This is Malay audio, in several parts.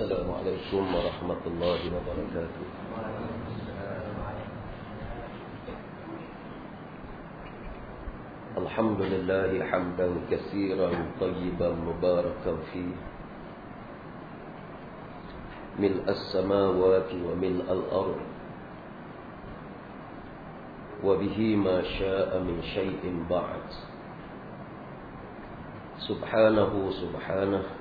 السلام عليكم ورحمة الله وبركاته. الحمد لله حمدا كثيرا طيبا مباركا فيه. ملء السماوات وملء الأرض. وبه ما شاء من شيء بعد. سبحانه سبحانه.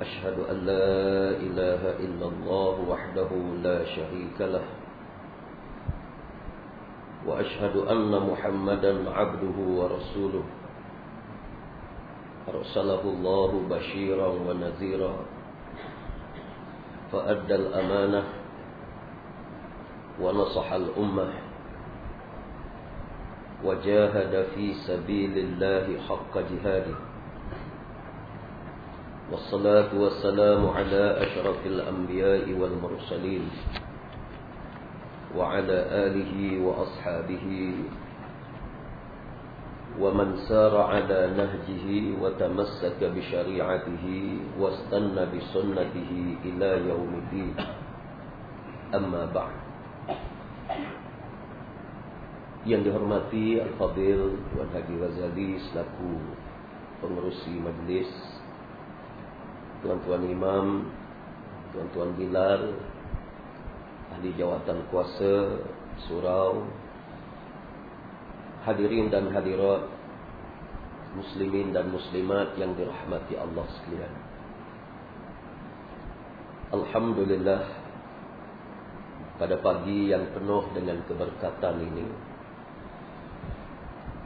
أشهد أن لا إله إلا الله وحده لا شريك له وأشهد أن محمدا عبده ورسوله. أرسله الله بشيرا ونذيرا فأدى الأمانة ونصح الأمة وجاهد في سبيل الله حق جهاده. والصلاة والسلام على أشرف الأنبياء والمرسلين وعلى آله وأصحابه ومن سار على نهجه وتمسك بشريعته واستنى بسنته إلى يوم الدين. أما بعد. Yang dihormati Al-Fadil Tuan Haji Razali selaku pengurusi majlis Tuan-tuan Imam Tuan-tuan Bilal Ahli Jawatan Kuasa Surau Hadirin dan hadirat Muslimin dan Muslimat yang dirahmati Allah sekalian. Alhamdulillah Pada pagi yang penuh dengan keberkatan ini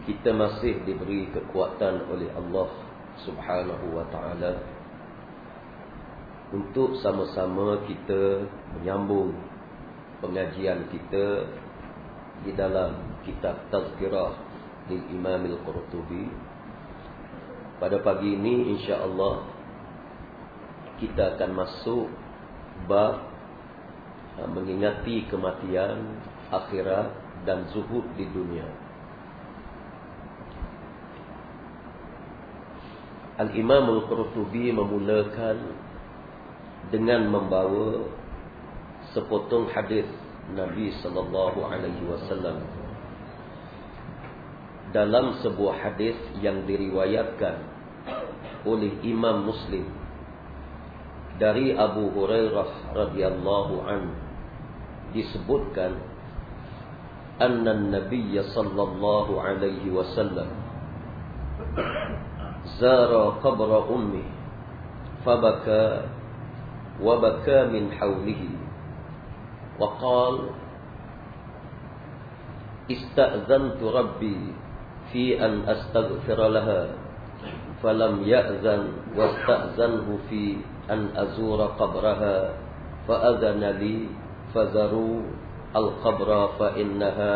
Kita masih diberi kekuatan oleh Allah Subhanahu wa ta'ala Untuk sama-sama kita menyambung pengajian kita Di dalam kitab Tazkirah di Imam Al-Qurtubi Pada pagi ini insya-Allah kita akan masuk bab ha, mengingati kematian, akhirat dan zuhud di dunia. Al-Imam Al-Qurtubi memulakan dengan membawa sepotong hadis Nabi sallallahu alaihi wasallam dalam sebuah hadis yang diriwayatkan oleh Imam Muslim dari Abu Hurairah radhiyallahu an disebutkan anna an-nabiy sallallahu alaihi wasallam zara qabr ummi fabaka وبكى من حوله. وقال استأذنت ربي في أن أستغفر لها فلم يأذن واستأذنه في أن أزور قبرها فأذن لي فزروا القبر فإنها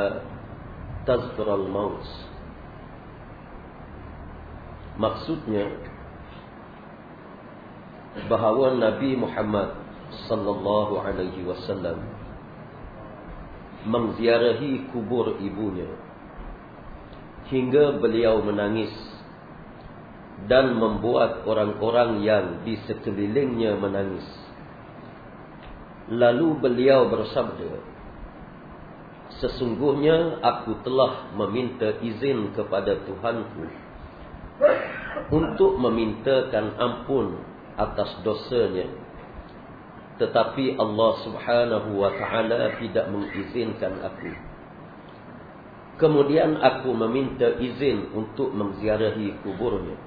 تذكر الموت. Maksudnya bahawa Nabi Muhammad sallallahu alaihi wasallam mengziarahi kubur ibunya hingga beliau menangis dan membuat orang-orang yang di sekelilingnya menangis. Lalu beliau bersabda, Sesungguhnya aku telah meminta izin kepada Tuhanku untuk memintakan ampun atas dosanya. Tetapi Allah subhanahu wa ta'ala tidak mengizinkan aku. Kemudian aku meminta izin untuk mengziarahi kuburnya.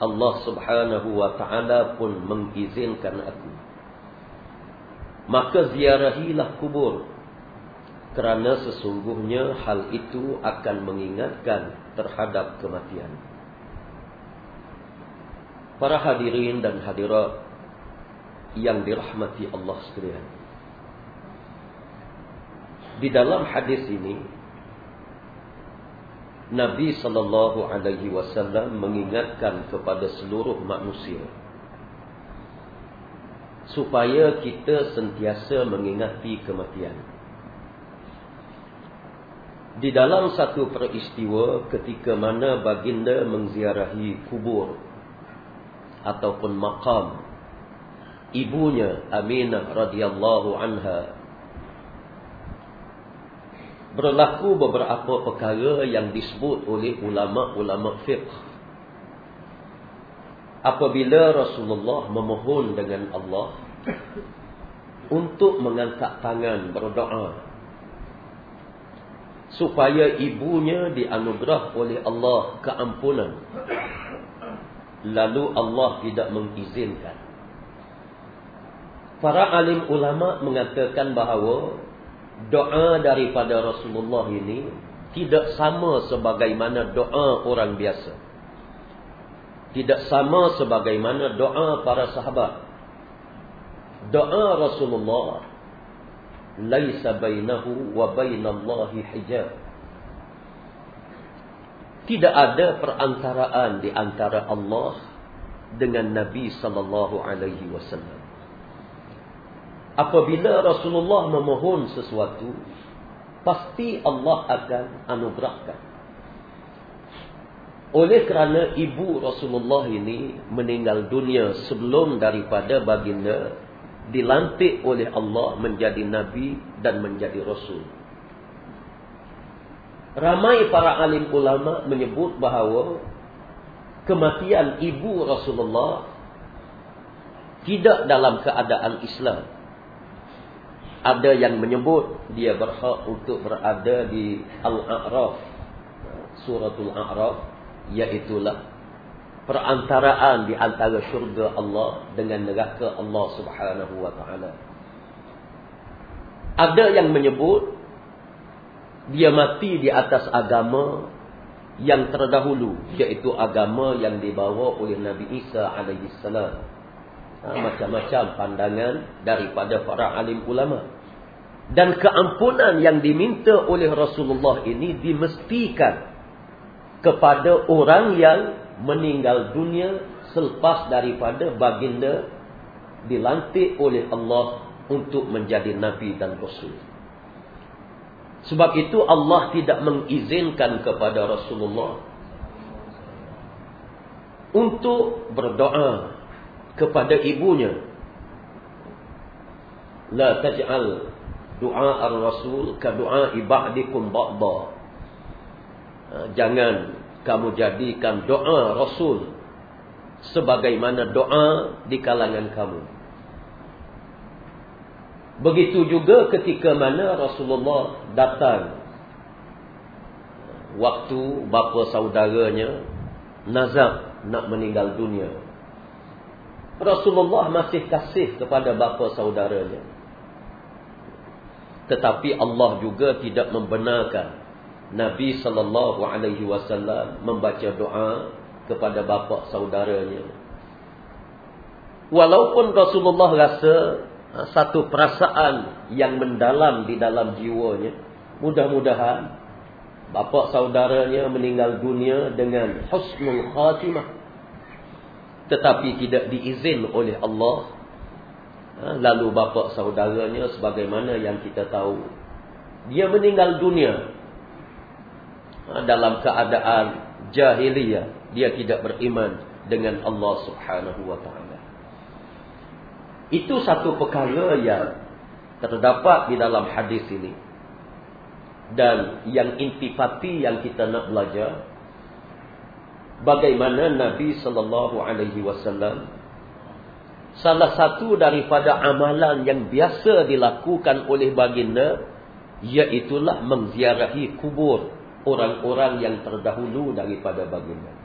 Allah subhanahu wa ta'ala pun mengizinkan aku. Maka ziarahilah kubur. Kerana sesungguhnya hal itu akan mengingatkan terhadap kematian. Para hadirin dan hadirat yang dirahmati Allah sekalian. Di dalam hadis ini, Nabi sallallahu alaihi wasallam mengingatkan kepada seluruh manusia supaya kita sentiasa mengingati kematian. Di dalam satu peristiwa ketika mana baginda mengziarahi kubur ataupun maqam ibunya Aminah radhiyallahu anha. Berlaku beberapa perkara yang disebut oleh ulama-ulama fiqh. Apabila Rasulullah memohon dengan Allah untuk mengangkat tangan berdoa supaya ibunya dianugerah oleh Allah keampunan lalu Allah tidak mengizinkan para alim ulama mengatakan bahawa doa daripada Rasulullah ini tidak sama sebagaimana doa orang biasa. Tidak sama sebagaimana doa para sahabat. Doa Rasulullah laisa bainahu wa bainallahi hijab. Tidak ada perantaraan di antara Allah dengan Nabi sallallahu alaihi wasallam. Apabila Rasulullah memohon sesuatu pasti Allah akan anugerahkan. Oleh kerana ibu Rasulullah ini meninggal dunia sebelum daripada baginda dilantik oleh Allah menjadi nabi dan menjadi rasul ramai para alim ulama menyebut bahawa kematian ibu Rasulullah tidak dalam keadaan Islam. Ada yang menyebut dia berhak untuk berada di Al-A'raf suratul A'raf iaitulah perantaraan di antara syurga Allah dengan neraka Allah Subhanahu wa taala. Ada yang menyebut dia mati di atas agama yang terdahulu iaitu agama yang dibawa oleh Nabi Isa alaihi salam Ha, macam-macam pandangan daripada para alim ulama. Dan keampunan yang diminta oleh Rasulullah ini dimestikan kepada orang yang meninggal dunia selepas daripada baginda dilantik oleh Allah untuk menjadi Nabi dan Rasul. Sebab itu Allah tidak mengizinkan kepada Rasulullah untuk berdoa kepada ibunya. La taj'al du'a ar-rasul ka du'a ibadikum ba'da. Ha, jangan kamu jadikan doa rasul sebagaimana doa di kalangan kamu. Begitu juga ketika mana Rasulullah datang waktu bapa saudaranya nazak nak meninggal dunia Rasulullah masih kasih kepada bapa saudaranya. Tetapi Allah juga tidak membenarkan Nabi sallallahu alaihi wasallam membaca doa kepada bapa saudaranya. Walaupun Rasulullah rasa satu perasaan yang mendalam di dalam jiwanya, mudah-mudahan bapa saudaranya meninggal dunia dengan husnul khatimah. Tetapi tidak diizin oleh Allah. Ha, lalu bapa saudaranya sebagaimana yang kita tahu dia meninggal dunia. Ha, dalam keadaan jahiliyah dia tidak beriman dengan Allah Subhanahu wa taala itu satu perkara yang terdapat di dalam hadis ini. Dan yang intipati yang kita nak belajar bagaimana Nabi sallallahu alaihi wasallam salah satu daripada amalan yang biasa dilakukan oleh baginda iaitu mengziarahi kubur orang-orang yang terdahulu daripada baginda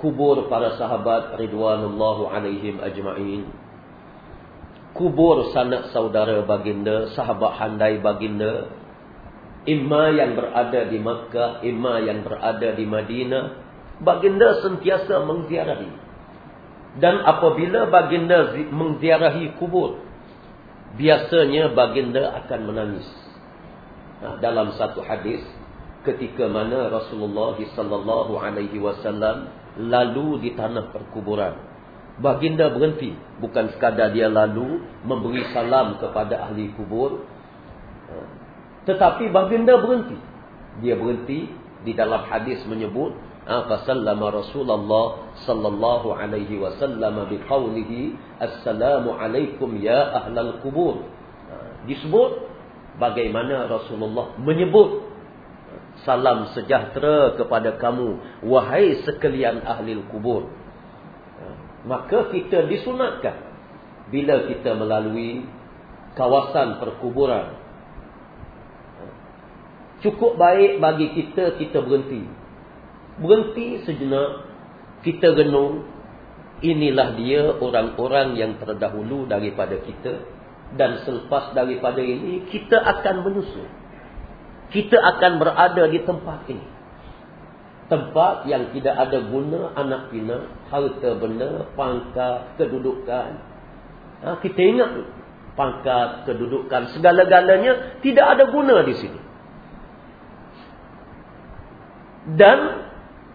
kubur para sahabat ridwanullahu alaihim ajma'in kubur sanak saudara baginda sahabat handai baginda Imma yang berada di Makkah, imma yang berada di Madinah, baginda sentiasa mengziarahi. Dan apabila baginda mengziarahi kubur, biasanya baginda akan menangis. Nah, dalam satu hadis, ketika mana Rasulullah sallallahu alaihi wasallam lalu di tanah perkuburan, baginda berhenti, bukan sekadar dia lalu memberi salam kepada ahli kubur, tetapi baginda berhenti. Dia berhenti di dalam hadis menyebut فسلم رسول الله صلى الله عليه وسلم بقوله السلام عليكم يا أهل القبور disebut bagaimana Rasulullah menyebut salam sejahtera kepada kamu wahai sekalian ahli kubur. Maka kita disunatkan. Bila kita melalui kawasan perkuburan. Cukup baik bagi kita kita berhenti. Berhenti sejenak kita genung inilah dia orang-orang yang terdahulu daripada kita. Dan selepas daripada ini kita akan menyusul kita akan berada di tempat ini. Tempat yang tidak ada guna anak pina harta benda pangkat kedudukan. Ha, kita ingat pangkat kedudukan segala-galanya tidak ada guna di sini. Dan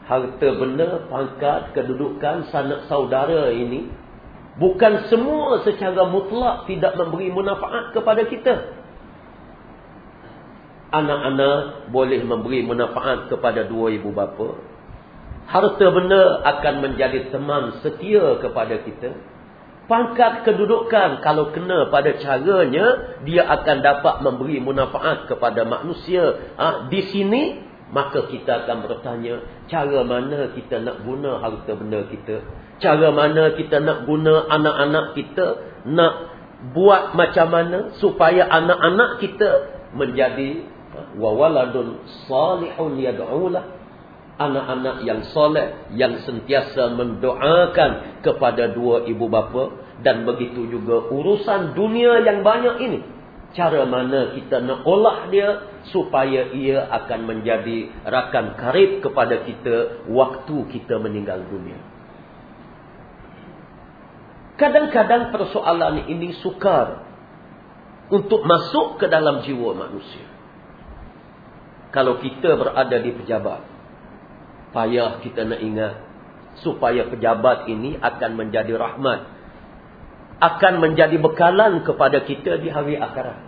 harta benda, pangkat, kedudukan, sanak saudara ini bukan semua secara mutlak tidak memberi manfaat kepada kita. Anak-anak boleh memberi manfaat kepada dua ibu bapa. Harta benda akan menjadi teman setia kepada kita. Pangkat kedudukan kalau kena pada caranya dia akan dapat memberi manfaat kepada manusia. Ha, di sini Maka kita akan bertanya, cara mana kita nak guna harta benda kita? Cara mana kita nak guna anak-anak kita? Nak buat macam mana supaya anak-anak kita menjadi ha, wawaladun salihun yad'ulah. Anak-anak yang soleh, yang sentiasa mendoakan kepada dua ibu bapa. Dan begitu juga urusan dunia yang banyak ini. Cara mana kita nak olah dia supaya ia akan menjadi rakan karib kepada kita waktu kita meninggal dunia. Kadang-kadang persoalan ini sukar untuk masuk ke dalam jiwa manusia. Kalau kita berada di pejabat, payah kita nak ingat supaya pejabat ini akan menjadi rahmat akan menjadi bekalan kepada kita di hari akhirat.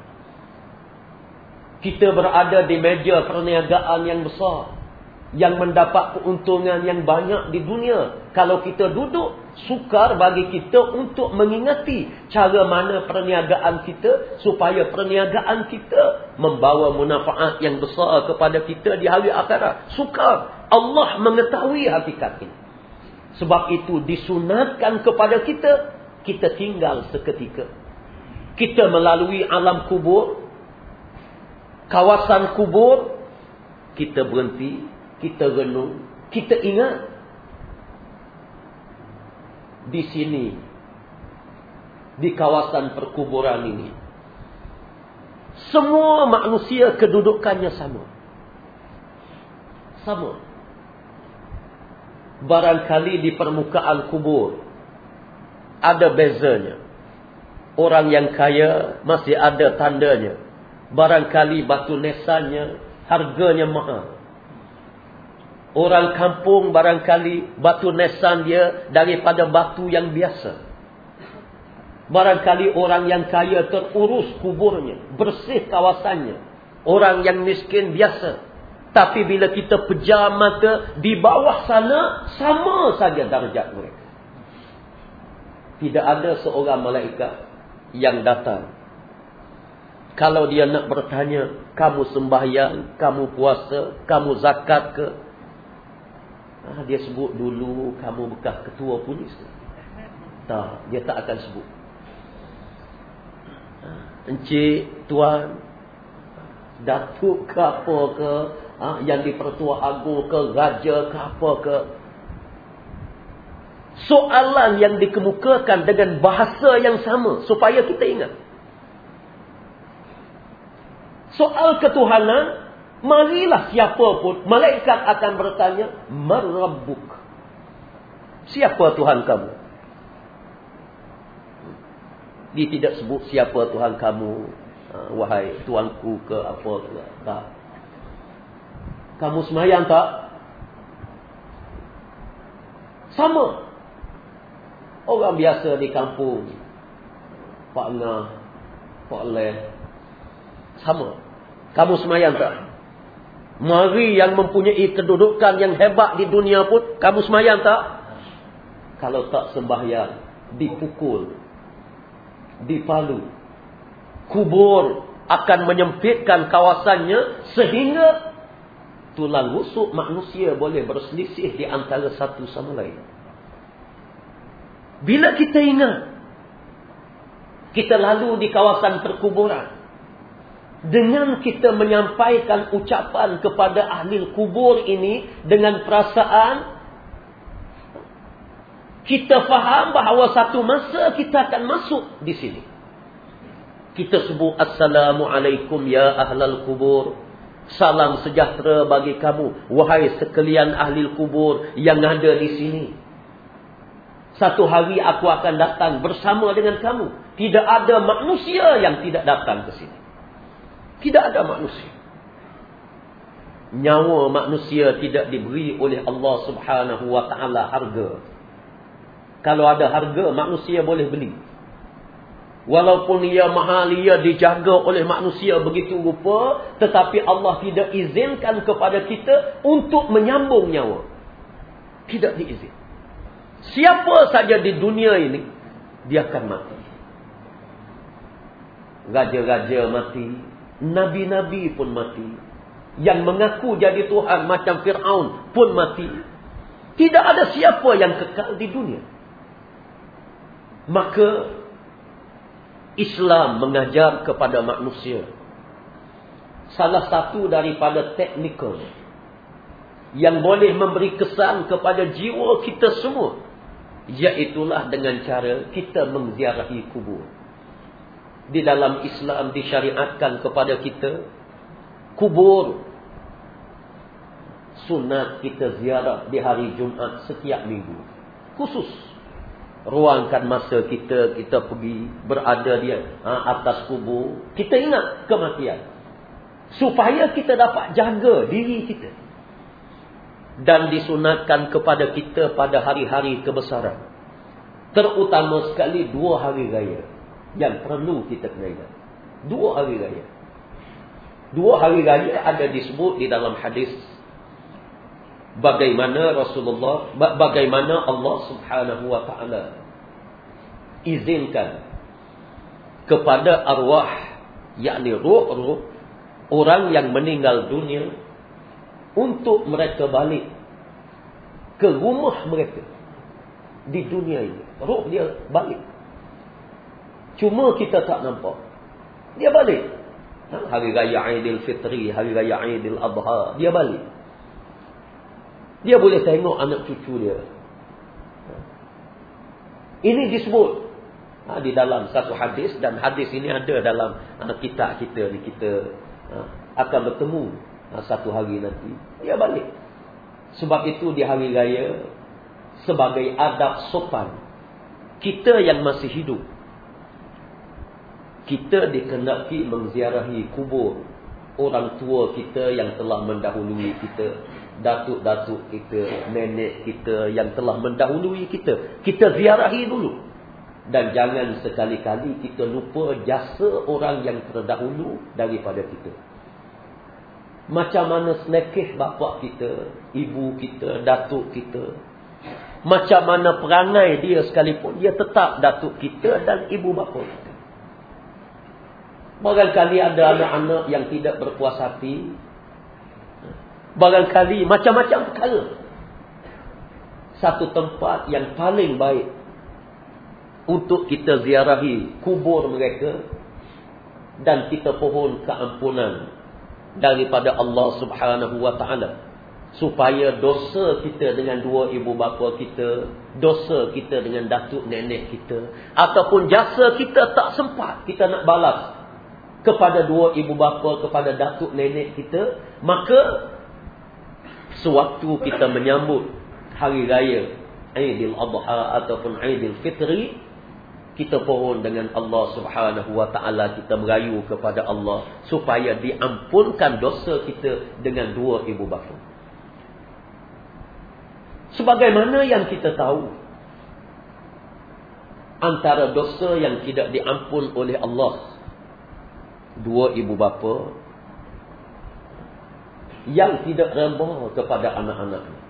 Kita berada di meja perniagaan yang besar. Yang mendapat keuntungan yang banyak di dunia. Kalau kita duduk, sukar bagi kita untuk mengingati cara mana perniagaan kita. Supaya perniagaan kita membawa manfaat yang besar kepada kita di hari akhirat. Sukar. Allah mengetahui hakikat ini. Sebab itu disunatkan kepada kita kita tinggal seketika. Kita melalui alam kubur, kawasan kubur, kita berhenti, kita renung, kita ingat. Di sini, di kawasan perkuburan ini, semua manusia kedudukannya sama. Sama. Barangkali di permukaan kubur, ada bezanya. Orang yang kaya masih ada tandanya. Barangkali batu nesannya harganya mahal. Orang kampung barangkali batu nesan dia daripada batu yang biasa. Barangkali orang yang kaya terurus kuburnya. Bersih kawasannya. Orang yang miskin biasa. Tapi bila kita pejam mata di bawah sana sama saja darjat mereka. Tidak ada seorang malaikat yang datang. Kalau dia nak bertanya, kamu sembahyang, kamu puasa, kamu zakat ke? Ah, dia sebut dulu kamu bekas ketua polis. Tak, dia tak akan sebut. Ah, encik, tuan, datuk ke apa ke, ah, yang di pertua agung ke, raja ke apa ke, soalan yang dikemukakan dengan bahasa yang sama supaya kita ingat. Soal ketuhanan, marilah siapa pun malaikat akan bertanya, "Marabbuk?" Siapa Tuhan kamu? Dia tidak sebut siapa Tuhan kamu, ha, wahai tuanku ke apa ke. Tak. Kamu semayang tak? Sama. Orang biasa di kampung. Pak Ngah. Pak Leh. Sama. Kamu semayang tak? Mari yang mempunyai kedudukan yang hebat di dunia pun, kamu semayang tak? Kalau tak sembahyang, dipukul, dipalu. Kubur akan menyempitkan kawasannya sehingga tulang rusuk manusia boleh berselisih di antara satu sama lain. Bila kita ingat, kita lalu di kawasan perkuburan, dengan kita menyampaikan ucapan kepada ahli kubur ini dengan perasaan kita faham bahawa satu masa kita akan masuk di sini. Kita sebut Assalamualaikum ya ahlal kubur. Salam sejahtera bagi kamu. Wahai sekalian ahli kubur yang ada di sini. Satu hari aku akan datang bersama dengan kamu. Tidak ada manusia yang tidak datang ke sini. Tidak ada manusia. Nyawa manusia tidak diberi oleh Allah subhanahu wa ta'ala harga. Kalau ada harga, manusia boleh beli. Walaupun ia mahal, ia dijaga oleh manusia begitu rupa. Tetapi Allah tidak izinkan kepada kita untuk menyambung nyawa. Tidak diizin. Siapa saja di dunia ini, dia akan mati. Raja-raja mati, Nabi-nabi pun mati. Yang mengaku jadi Tuhan macam Fir'aun pun mati. Tidak ada siapa yang kekal di dunia. Maka Islam mengajar kepada manusia. Salah satu daripada teknikal yang boleh memberi kesan kepada jiwa kita semua. Iaitulah dengan cara kita mengziarahi kubur di dalam Islam disyariatkan kepada kita kubur sunat kita ziarah di hari Jumaat setiap minggu. Khusus ruangkan masa kita kita pergi berada di ha, atas kubur. Kita ingat kematian. Supaya kita dapat jaga diri kita. Dan disunatkan kepada kita pada hari-hari kebesaran. Terutama sekali dua hari raya yang perlu kita kena ingat. Dua hari raya. Dua hari raya ada disebut di dalam hadis bagaimana Rasulullah bagaimana Allah Subhanahu wa taala izinkan kepada arwah yakni roh-roh orang yang meninggal dunia untuk mereka balik ke rumah mereka di dunia ini. Roh dia balik Cuma kita tak nampak. Dia balik. Ha? Hari Raya Aidil Fitri, Hari Raya Aidil Adha, dia balik. Dia boleh tengok anak cucu dia. Ha? Ini disebut ha, di dalam satu hadis dan hadis ini ada dalam anak kitab kita ni kita ha, akan bertemu ha, satu hari nanti. Dia balik. Sebab itu di hari raya sebagai adab sopan kita yang masih hidup kita dikenaki mengziarahi kubur orang tua kita yang telah mendahului kita datuk-datuk kita nenek kita yang telah mendahului kita. Kita ziarahi dulu. Dan jangan sekali-kali kita lupa jasa orang yang terdahulu daripada kita. Macam mana senekih bapa kita ibu kita datuk kita. Macam mana perangai dia sekalipun dia tetap datuk kita dan ibu bapa kita Barangkali ada anak-anak yang tidak berpuas hati. Barangkali macam-macam perkara. Satu tempat yang paling baik untuk kita ziarahi kubur mereka dan kita pohon keampunan daripada Allah Subhanahu wa taala supaya dosa kita dengan dua ibu bapa kita, dosa kita dengan datuk nenek kita ataupun jasa kita tak sempat kita nak balas kepada dua ibu bapa, kepada datuk nenek kita, maka sewaktu kita menyambut hari raya Aidil Adha ataupun Aidil Fitri, kita pohon dengan Allah Subhanahu wa taala kita merayu kepada Allah supaya diampunkan dosa kita dengan dua ibu bapa. Sebagaimana yang kita tahu antara dosa yang tidak diampun oleh Allah dua ibu bapa yang tidak reba kepada anak-anaknya.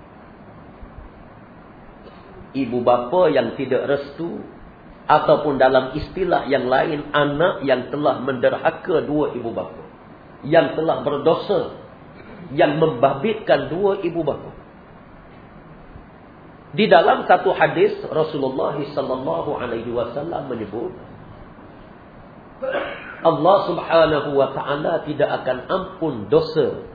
Ibu bapa yang tidak restu ataupun dalam istilah yang lain anak yang telah menderhaka dua ibu bapa yang telah berdosa yang membabitkan dua ibu bapa di dalam satu hadis Rasulullah sallallahu alaihi wasallam menyebut Allah Subhanahu wa taala tidak akan ampun dosa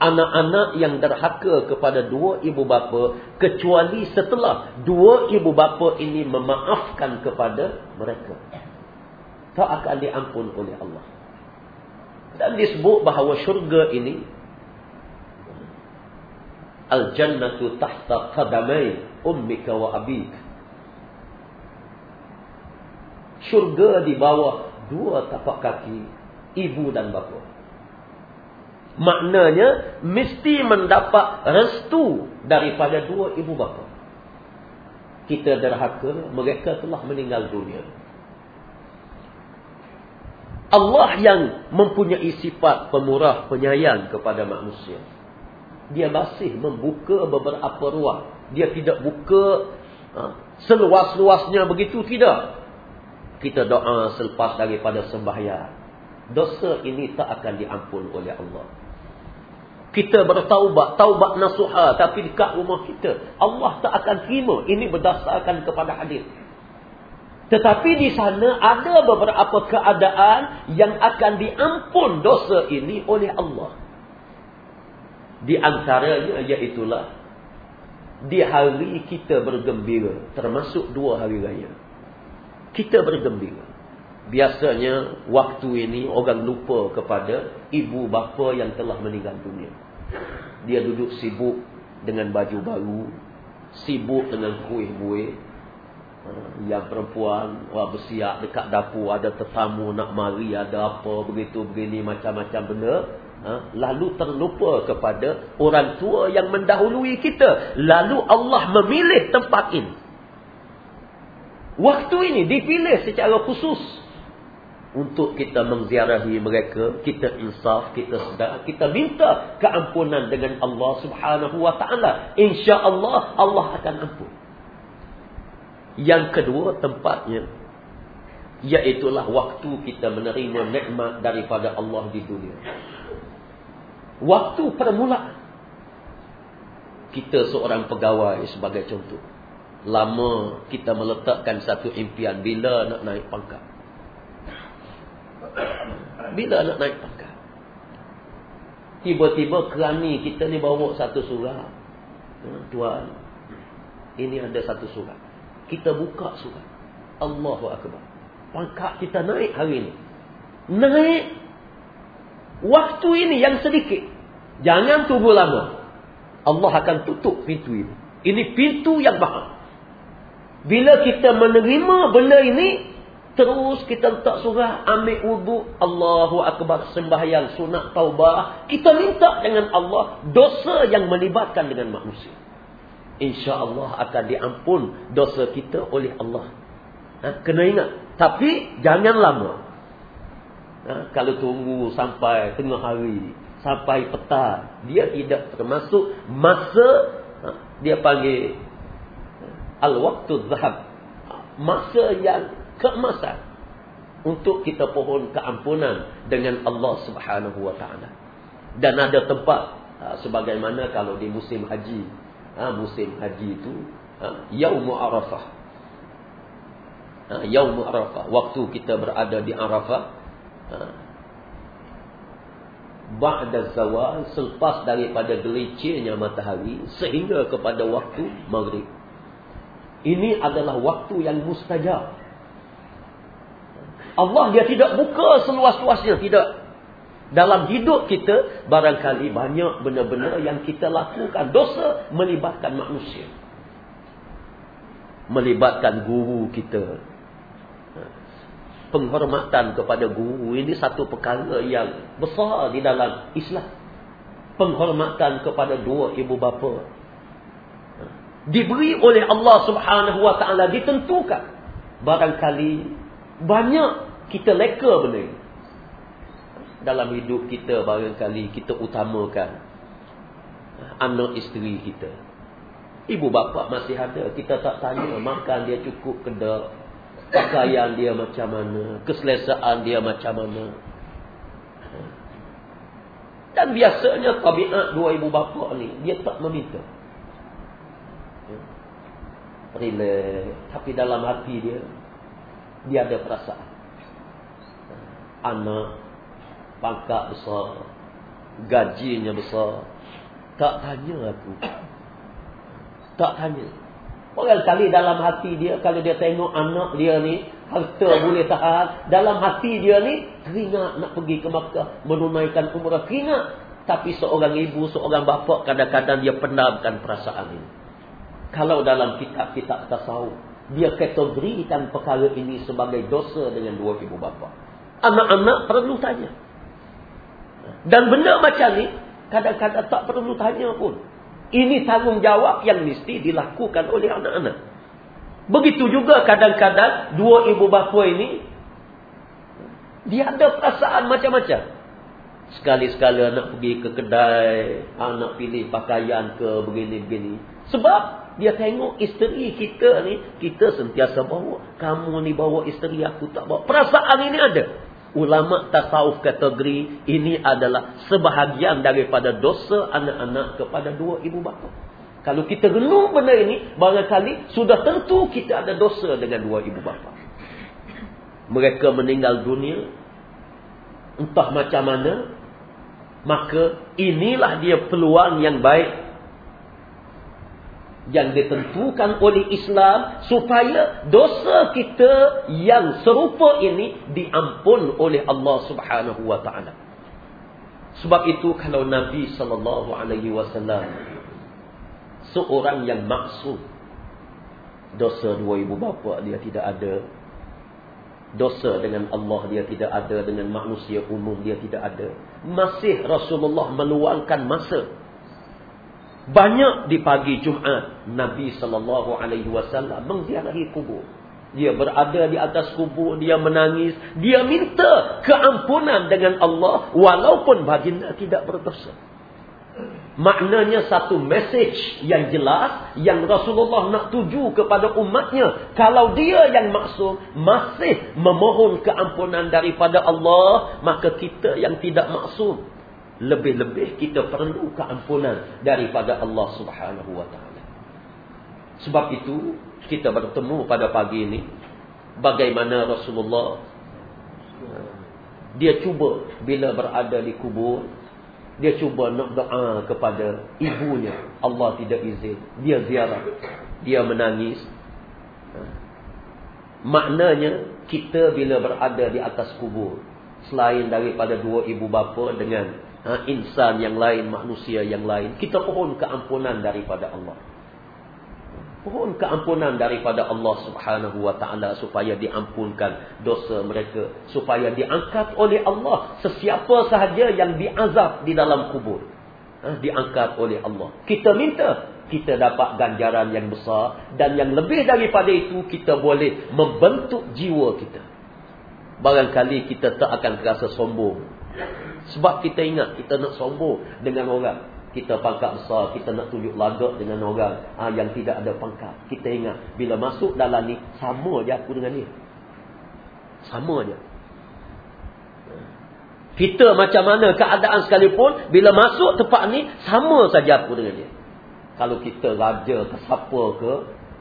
anak-anak yang derhaka kepada dua ibu bapa kecuali setelah dua ibu bapa ini memaafkan kepada mereka. Tak akan diampun oleh Allah. Dan disebut bahawa syurga ini Al-jannatu tahta qadamai ummika wa abik. Syurga di bawah dua tapak kaki ibu dan bapa. Maknanya mesti mendapat restu daripada dua ibu bapa. Kita derhaka, mereka telah meninggal dunia. Allah yang mempunyai sifat pemurah, penyayang kepada manusia dia masih membuka beberapa ruang. Dia tidak buka ha, seluas-luasnya begitu, tidak. Kita doa selepas daripada sembahyang. Dosa ini tak akan diampun oleh Allah. Kita bertaubat, taubat nasuha tapi dekat rumah kita. Allah tak akan terima. Ini berdasarkan kepada hadis. Tetapi di sana ada beberapa keadaan yang akan diampun dosa ini oleh Allah. Di antaranya iaitulah di hari kita bergembira termasuk dua hari raya. Kita bergembira. Biasanya waktu ini orang lupa kepada ibu bapa yang telah meninggal dunia. Dia duduk sibuk dengan baju baru, sibuk dengan kuih-buih. Ha, yang perempuan wah bersiap dekat dapur ada tetamu nak mari ada apa begitu begini macam-macam benda Ha? lalu terlupa kepada orang tua yang mendahului kita. Lalu Allah memilih tempat ini. Waktu ini dipilih secara khusus. Untuk kita mengziarahi mereka. Kita insaf, kita sedar. Kita minta keampunan dengan Allah subhanahu wa ta'ala. InsyaAllah Allah akan ampun. Yang kedua tempatnya. Iaitulah waktu kita menerima nikmat daripada Allah di dunia. Waktu permulaan. Kita seorang pegawai sebagai contoh. Lama kita meletakkan satu impian. Bila nak naik pangkat? Bila nak naik pangkat? Tiba-tiba kerani kita ni bawa satu surat. Ha, tuan, ini ada satu surat. Kita buka surat. Allahu Akbar. Pangkat kita naik hari ini. Naik Waktu ini yang sedikit. Jangan tunggu lama. Allah akan tutup pintu ini. Ini pintu yang mahal. Bila kita menerima benda ini, terus kita letak surah, ambil wudhu, Allahu Akbar, sembahyang, sunat, taubah. Kita minta dengan Allah dosa yang melibatkan dengan manusia. Insya Allah akan diampun dosa kita oleh Allah. Ha? Kena ingat. Tapi jangan lama. Ha, kalau tunggu sampai tengah hari, sampai petang, dia tidak termasuk masa ha, dia panggil al-waktu zahab. Masa yang keemasan untuk kita pohon keampunan dengan Allah Subhanahu wa taala. Dan ada tempat ha, sebagaimana kalau di musim haji, ha, musim haji itu ha, yaum Arafah. Yaum Arafah, waktu kita berada di Arafah. Ba'da zawal selepas daripada gelicirnya matahari sehingga kepada waktu maghrib. Ini adalah waktu yang mustajab. Allah dia tidak buka seluas-luasnya, tidak. Dalam hidup kita barangkali banyak benda-benda yang kita lakukan dosa melibatkan manusia. Melibatkan guru kita, penghormatan kepada guru ini satu perkara yang besar di dalam Islam. Penghormatan kepada dua ibu bapa. Diberi oleh Allah subhanahu wa ta'ala ditentukan. Barangkali banyak kita leka benda ini. Dalam hidup kita barangkali kita utamakan anak isteri kita. Ibu bapa masih ada, kita tak tanya makan dia cukup ke tak, pakaian dia macam mana, keselesaan dia macam mana. Dan biasanya tabiat dua ibu bapa ni, dia tak meminta. Relax. Tapi dalam hati dia, dia ada perasaan. Anak, pangkat besar, gajinya besar. Tak tanya aku. Tak tanya. Orang kali dalam hati dia, kalau dia tengok anak dia ni, harta boleh tahan. Dalam hati dia ni, teringat nak pergi ke Makkah, menunaikan umrah. Teringat. Tapi seorang ibu, seorang bapa, kadang-kadang dia pendamkan perasaan ini. Kalau dalam kitab-kitab tasawuf, dia kategorikan perkara ini sebagai dosa dengan dua ibu bapa. Anak-anak perlu tanya. Dan benda macam ni, kadang-kadang tak perlu tanya pun. Ini tanggungjawab yang mesti dilakukan oleh anak-anak. Begitu juga kadang-kadang dua ibu bapa ini dia ada perasaan macam-macam. Sekali-sekala nak pergi ke kedai, anak pilih pakaian ke begini-begini. Sebab dia tengok isteri kita ni, kita sentiasa bawa. Kamu ni bawa isteri aku tak bawa. Perasaan ini ada. Ulama tasawuf kategori ini adalah sebahagian daripada dosa anak-anak kepada dua ibu bapa. Kalau kita renung benda ini, barangkali sudah tentu kita ada dosa dengan dua ibu bapa. Mereka meninggal dunia, entah macam mana, maka inilah dia peluang yang baik yang ditentukan oleh Islam supaya dosa kita yang serupa ini diampun oleh Allah Subhanahu wa taala. Sebab itu kalau Nabi sallallahu alaihi wasallam seorang yang maksud dosa dua ibu bapa dia tidak ada dosa dengan Allah dia tidak ada dengan manusia umum dia tidak ada masih Rasulullah meluangkan masa banyak di pagi Jumaat Nabi sallallahu alaihi wasallam mengziarahi kubur. Dia berada di atas kubur, dia menangis, dia minta keampunan dengan Allah walaupun baginda tidak berdosa. Maknanya satu message yang jelas yang Rasulullah nak tuju kepada umatnya. Kalau dia yang maksud masih memohon keampunan daripada Allah, maka kita yang tidak maksud lebih-lebih kita perlu keampunan daripada Allah Subhanahu wa taala. Sebab itu kita bertemu pada pagi ini bagaimana Rasulullah dia cuba bila berada di kubur dia cuba nak doa kepada ibunya Allah tidak izin dia ziarah dia menangis maknanya kita bila berada di atas kubur selain daripada dua ibu bapa dengan ha, insan yang lain, manusia yang lain. Kita pohon keampunan daripada Allah. Pohon keampunan daripada Allah subhanahu wa ta'ala supaya diampunkan dosa mereka. Supaya diangkat oleh Allah sesiapa sahaja yang diazab di dalam kubur. Ha, diangkat oleh Allah. Kita minta kita dapat ganjaran yang besar. Dan yang lebih daripada itu kita boleh membentuk jiwa kita. Barangkali kita tak akan terasa sombong. Sebab kita ingat kita nak sombong dengan orang. Kita pangkat besar, kita nak tunjuk lagak dengan orang ha, yang tidak ada pangkat. Kita ingat, bila masuk dalam ni, sama je aku dengan dia. Sama je. Kita macam mana keadaan sekalipun, bila masuk tempat ni, sama saja aku dengan dia. Kalau kita raja ke siapa ke,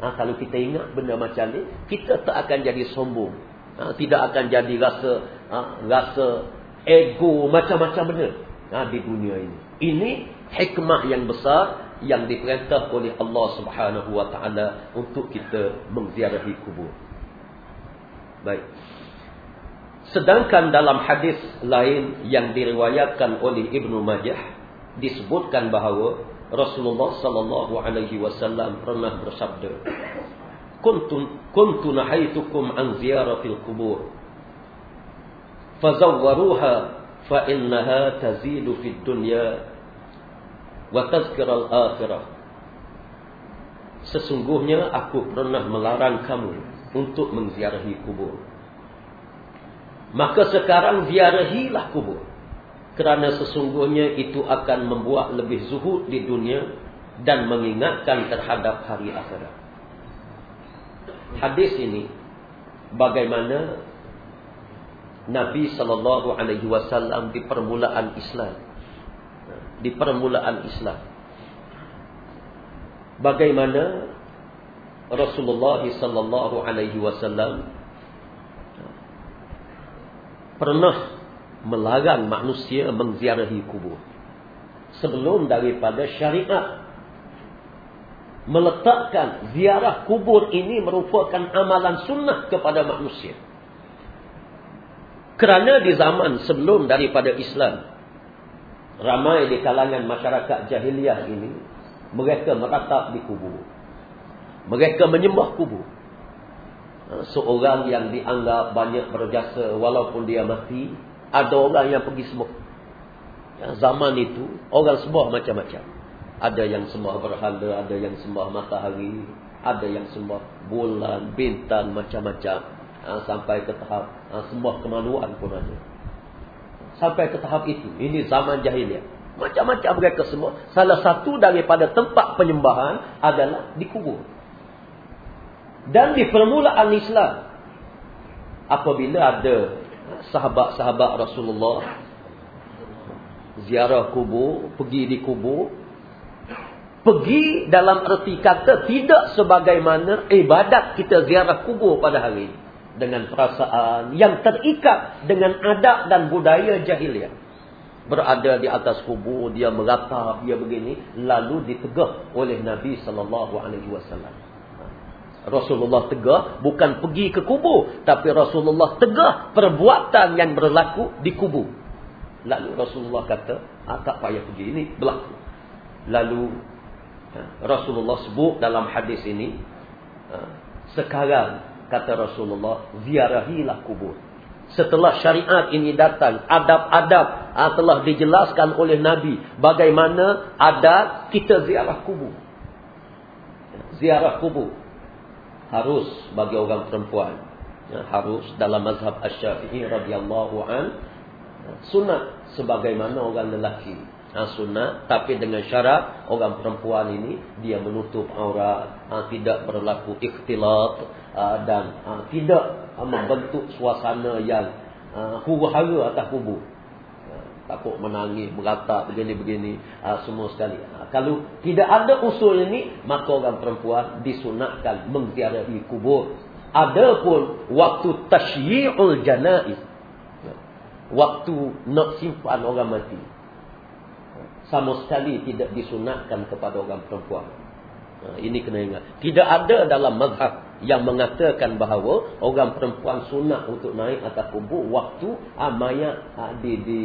ha, kalau kita ingat benda macam ni, kita tak akan jadi sombong. Ha, tidak akan jadi rasa ha, rasa ego macam-macam benda ha, di dunia ini. Ini hikmah yang besar yang diperintah oleh Allah Subhanahu Wa Taala untuk kita mengziarahi kubur. Baik. Sedangkan dalam hadis lain yang diriwayatkan oleh Ibnu Majah disebutkan bahawa Rasulullah sallallahu alaihi wasallam pernah bersabda, "Kuntu kuntu nahaitukum an ziyaratil qubur." فزوروها فإنها dunya, wa الدنيا al akhirah. Sesungguhnya aku pernah melarang kamu untuk menziarahi kubur. Maka sekarang ziarahilah kubur. Kerana sesungguhnya itu akan membuat lebih zuhud di dunia dan mengingatkan terhadap hari akhirat. Hadis ini bagaimana Nabi sallallahu alaihi wasallam di permulaan Islam. Di permulaan Islam. Bagaimana Rasulullah sallallahu alaihi wasallam pernah melarang manusia mengziarahi kubur. Sebelum daripada syariat meletakkan ziarah kubur ini merupakan amalan sunnah kepada manusia. Kerana di zaman sebelum daripada Islam, ramai di kalangan masyarakat jahiliah ini, mereka meratap di kubur. Mereka menyembah kubur. Ha, seorang yang dianggap banyak berjasa walaupun dia mati, ada orang yang pergi sembah. Ya, zaman itu, orang sembah macam-macam. Ada yang sembah berhala, ada yang sembah matahari, ada yang sembah bulan, bintang, macam-macam ha, sampai ke tahap ha, sembah kemaluan pun ada. Sampai ke tahap itu. Ini zaman jahiliah. Macam-macam mereka semua. Salah satu daripada tempat penyembahan adalah di kubur. Dan di permulaan Islam. Apabila ada sahabat-sahabat Rasulullah. Ziarah kubur. Pergi di kubur. Pergi dalam erti kata tidak sebagaimana ibadat kita ziarah kubur pada hari ini dengan perasaan yang terikat dengan adab dan budaya jahiliah. Berada di atas kubur, dia meratap, dia begini. Lalu ditegah oleh Nabi SAW. Rasulullah tegah bukan pergi ke kubur. Tapi Rasulullah tegah perbuatan yang berlaku di kubur. Lalu Rasulullah kata, ah, tak payah pergi, ini berlaku. Lalu ha, Rasulullah sebut dalam hadis ini, ha, sekarang kata Rasulullah, ziarahilah kubur. Setelah syariat ini datang, adab-adab ah, telah dijelaskan oleh Nabi. Bagaimana adab kita ziarah kubur. Ziarah kubur. Harus bagi orang perempuan. Ya, harus dalam mazhab Ash-Syafi'i radhiyallahu an sunat sebagaimana orang lelaki ha, sunnah. Tapi dengan syarat orang perempuan ini dia menutup aurat ha, tidak berlaku ikhtilat ha, dan tidak membentuk suasana yang ha, huru-hara atas kubur. Takut menangis merata begini-begini semua sekali. Kalau tidak ada usul ini maka orang perempuan disunatkan mengziarahi kubur. Adapun waktu tasyi'ul janaiz waktu nak simpan orang mati sama sekali tidak disunatkan kepada orang perempuan. Ha, ini kena ingat. Tidak ada dalam mazhab yang mengatakan bahawa orang perempuan sunat untuk naik atas kubur waktu ha, mayat ha, di, di,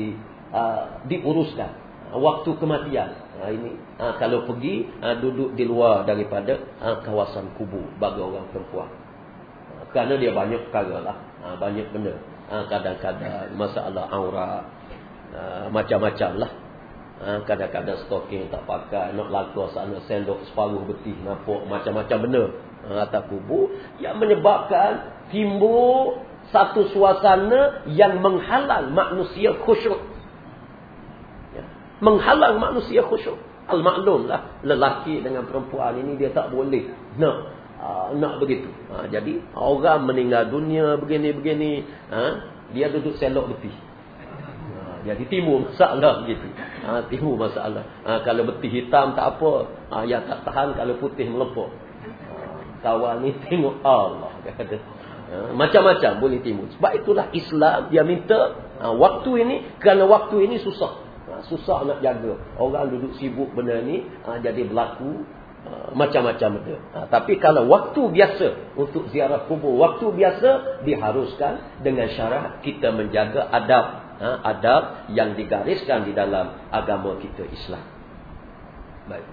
ha, diuruskan. Ha, waktu kematian. Ha, ini ha, kalau pergi ha, duduk di luar daripada ha, kawasan kubur bagi orang perempuan. Ha, kerana dia banyak perkara lah. Ha, banyak benda. Ha, kadang-kadang ha, masalah aurat. Ha, macam-macam lah. Ha, kadang-kadang stocking tak pakai, nak laku sana sendok separuh betih, nampak macam-macam benda ha, atas kubur yang menyebabkan timbul satu suasana yang menghalang manusia khusyuk. Ya. Menghalang manusia khusyuk. Al-maklum lah, lelaki dengan perempuan ini dia tak boleh nak uh, nak begitu. Ha, jadi orang meninggal dunia begini-begini, ha, dia duduk selok betih. Jadi timbul masalah begitu. Ha, timbul masalah. Ha, kalau betih hitam tak apa. Ha, yang tak tahan kalau putih melepuk. Ha, kawan ni tengok Allah. Ha, macam-macam boleh timbul. Sebab itulah Islam dia minta ha, waktu ini. Kerana waktu ini susah. Ha, susah nak jaga. Orang duduk sibuk benda ni. Ha, jadi berlaku ha, macam-macam benda. Ha, tapi kalau waktu biasa untuk ziarah kubur. Waktu biasa diharuskan dengan syarat kita menjaga adab ha, adab yang digariskan di dalam agama kita Islam. Baik.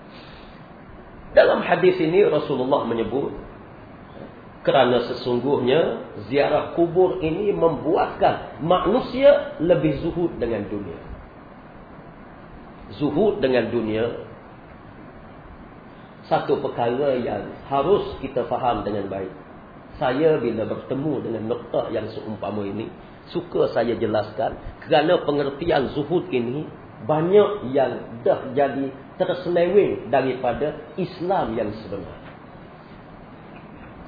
Dalam hadis ini Rasulullah menyebut kerana sesungguhnya ziarah kubur ini membuatkan manusia lebih zuhud dengan dunia. Zuhud dengan dunia satu perkara yang harus kita faham dengan baik. Saya bila bertemu dengan nokta yang seumpama ini, suka saya jelaskan kerana pengertian zuhud ini banyak yang dah jadi terseleweng daripada Islam yang sebenar.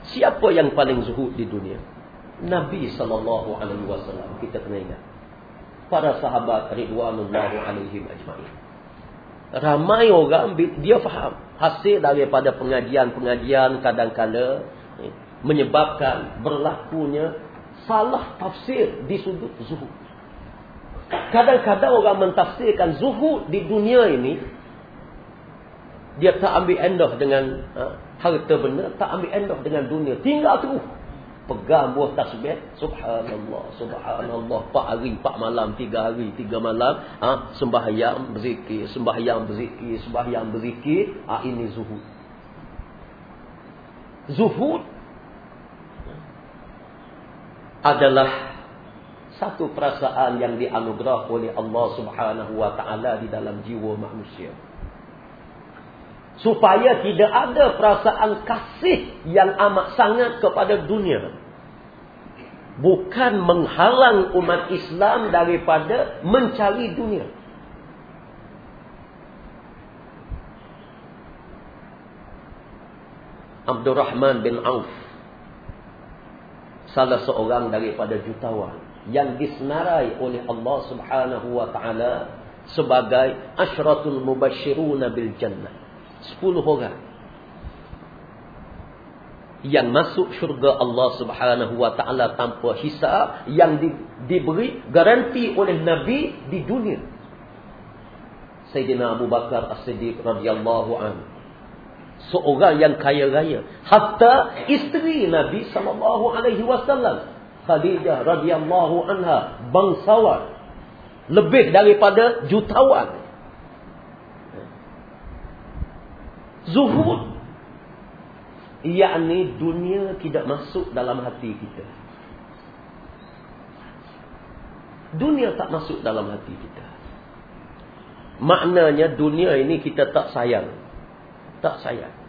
Siapa yang paling zuhud di dunia? Nabi sallallahu alaihi wasallam kita kena ingat. Para sahabat ridwanullah alaihim ajmain. Ramai orang dia faham hasil daripada pengajian-pengajian kadang-kala eh, menyebabkan berlakunya salah tafsir di sudut zuhud. Kadang-kadang orang mentafsirkan zuhud di dunia ini dia tak ambil endah dengan ha, harta benda, tak ambil endah dengan dunia. Tinggal terus. Pegang buah tasbih. Subhanallah, subhanallah. Empat hari, empat malam, tiga hari, tiga malam. Ha, sembahyang, berzikir, sembahyang, berzikir, sembahyang, berzikir. Ha, ini zuhud. Zuhud adalah satu perasaan yang dianugerah oleh Allah Subhanahu wa taala di dalam jiwa manusia. Supaya tidak ada perasaan kasih yang amat sangat kepada dunia. Bukan menghalang umat Islam daripada mencari dunia. Abdul Rahman bin Auf salah seorang daripada jutawan yang disenarai oleh Allah Subhanahu wa taala sebagai asyratul mubashshirun bil jannah. 10 orang yang masuk syurga Allah Subhanahu wa taala tanpa hisab yang di, diberi garanti oleh nabi di dunia. Sayyidina Abu Bakar As-Siddiq radhiyallahu anhu seorang yang kaya raya. Hatta isteri Nabi sallallahu alaihi wasallam. Khadijah radhiyallahu anha bangsawan. Lebih daripada jutawan. Zuhud. Yakni dunia tidak masuk dalam hati kita. Dunia tak masuk dalam hati kita. Maknanya dunia ini kita tak sayang tak sayang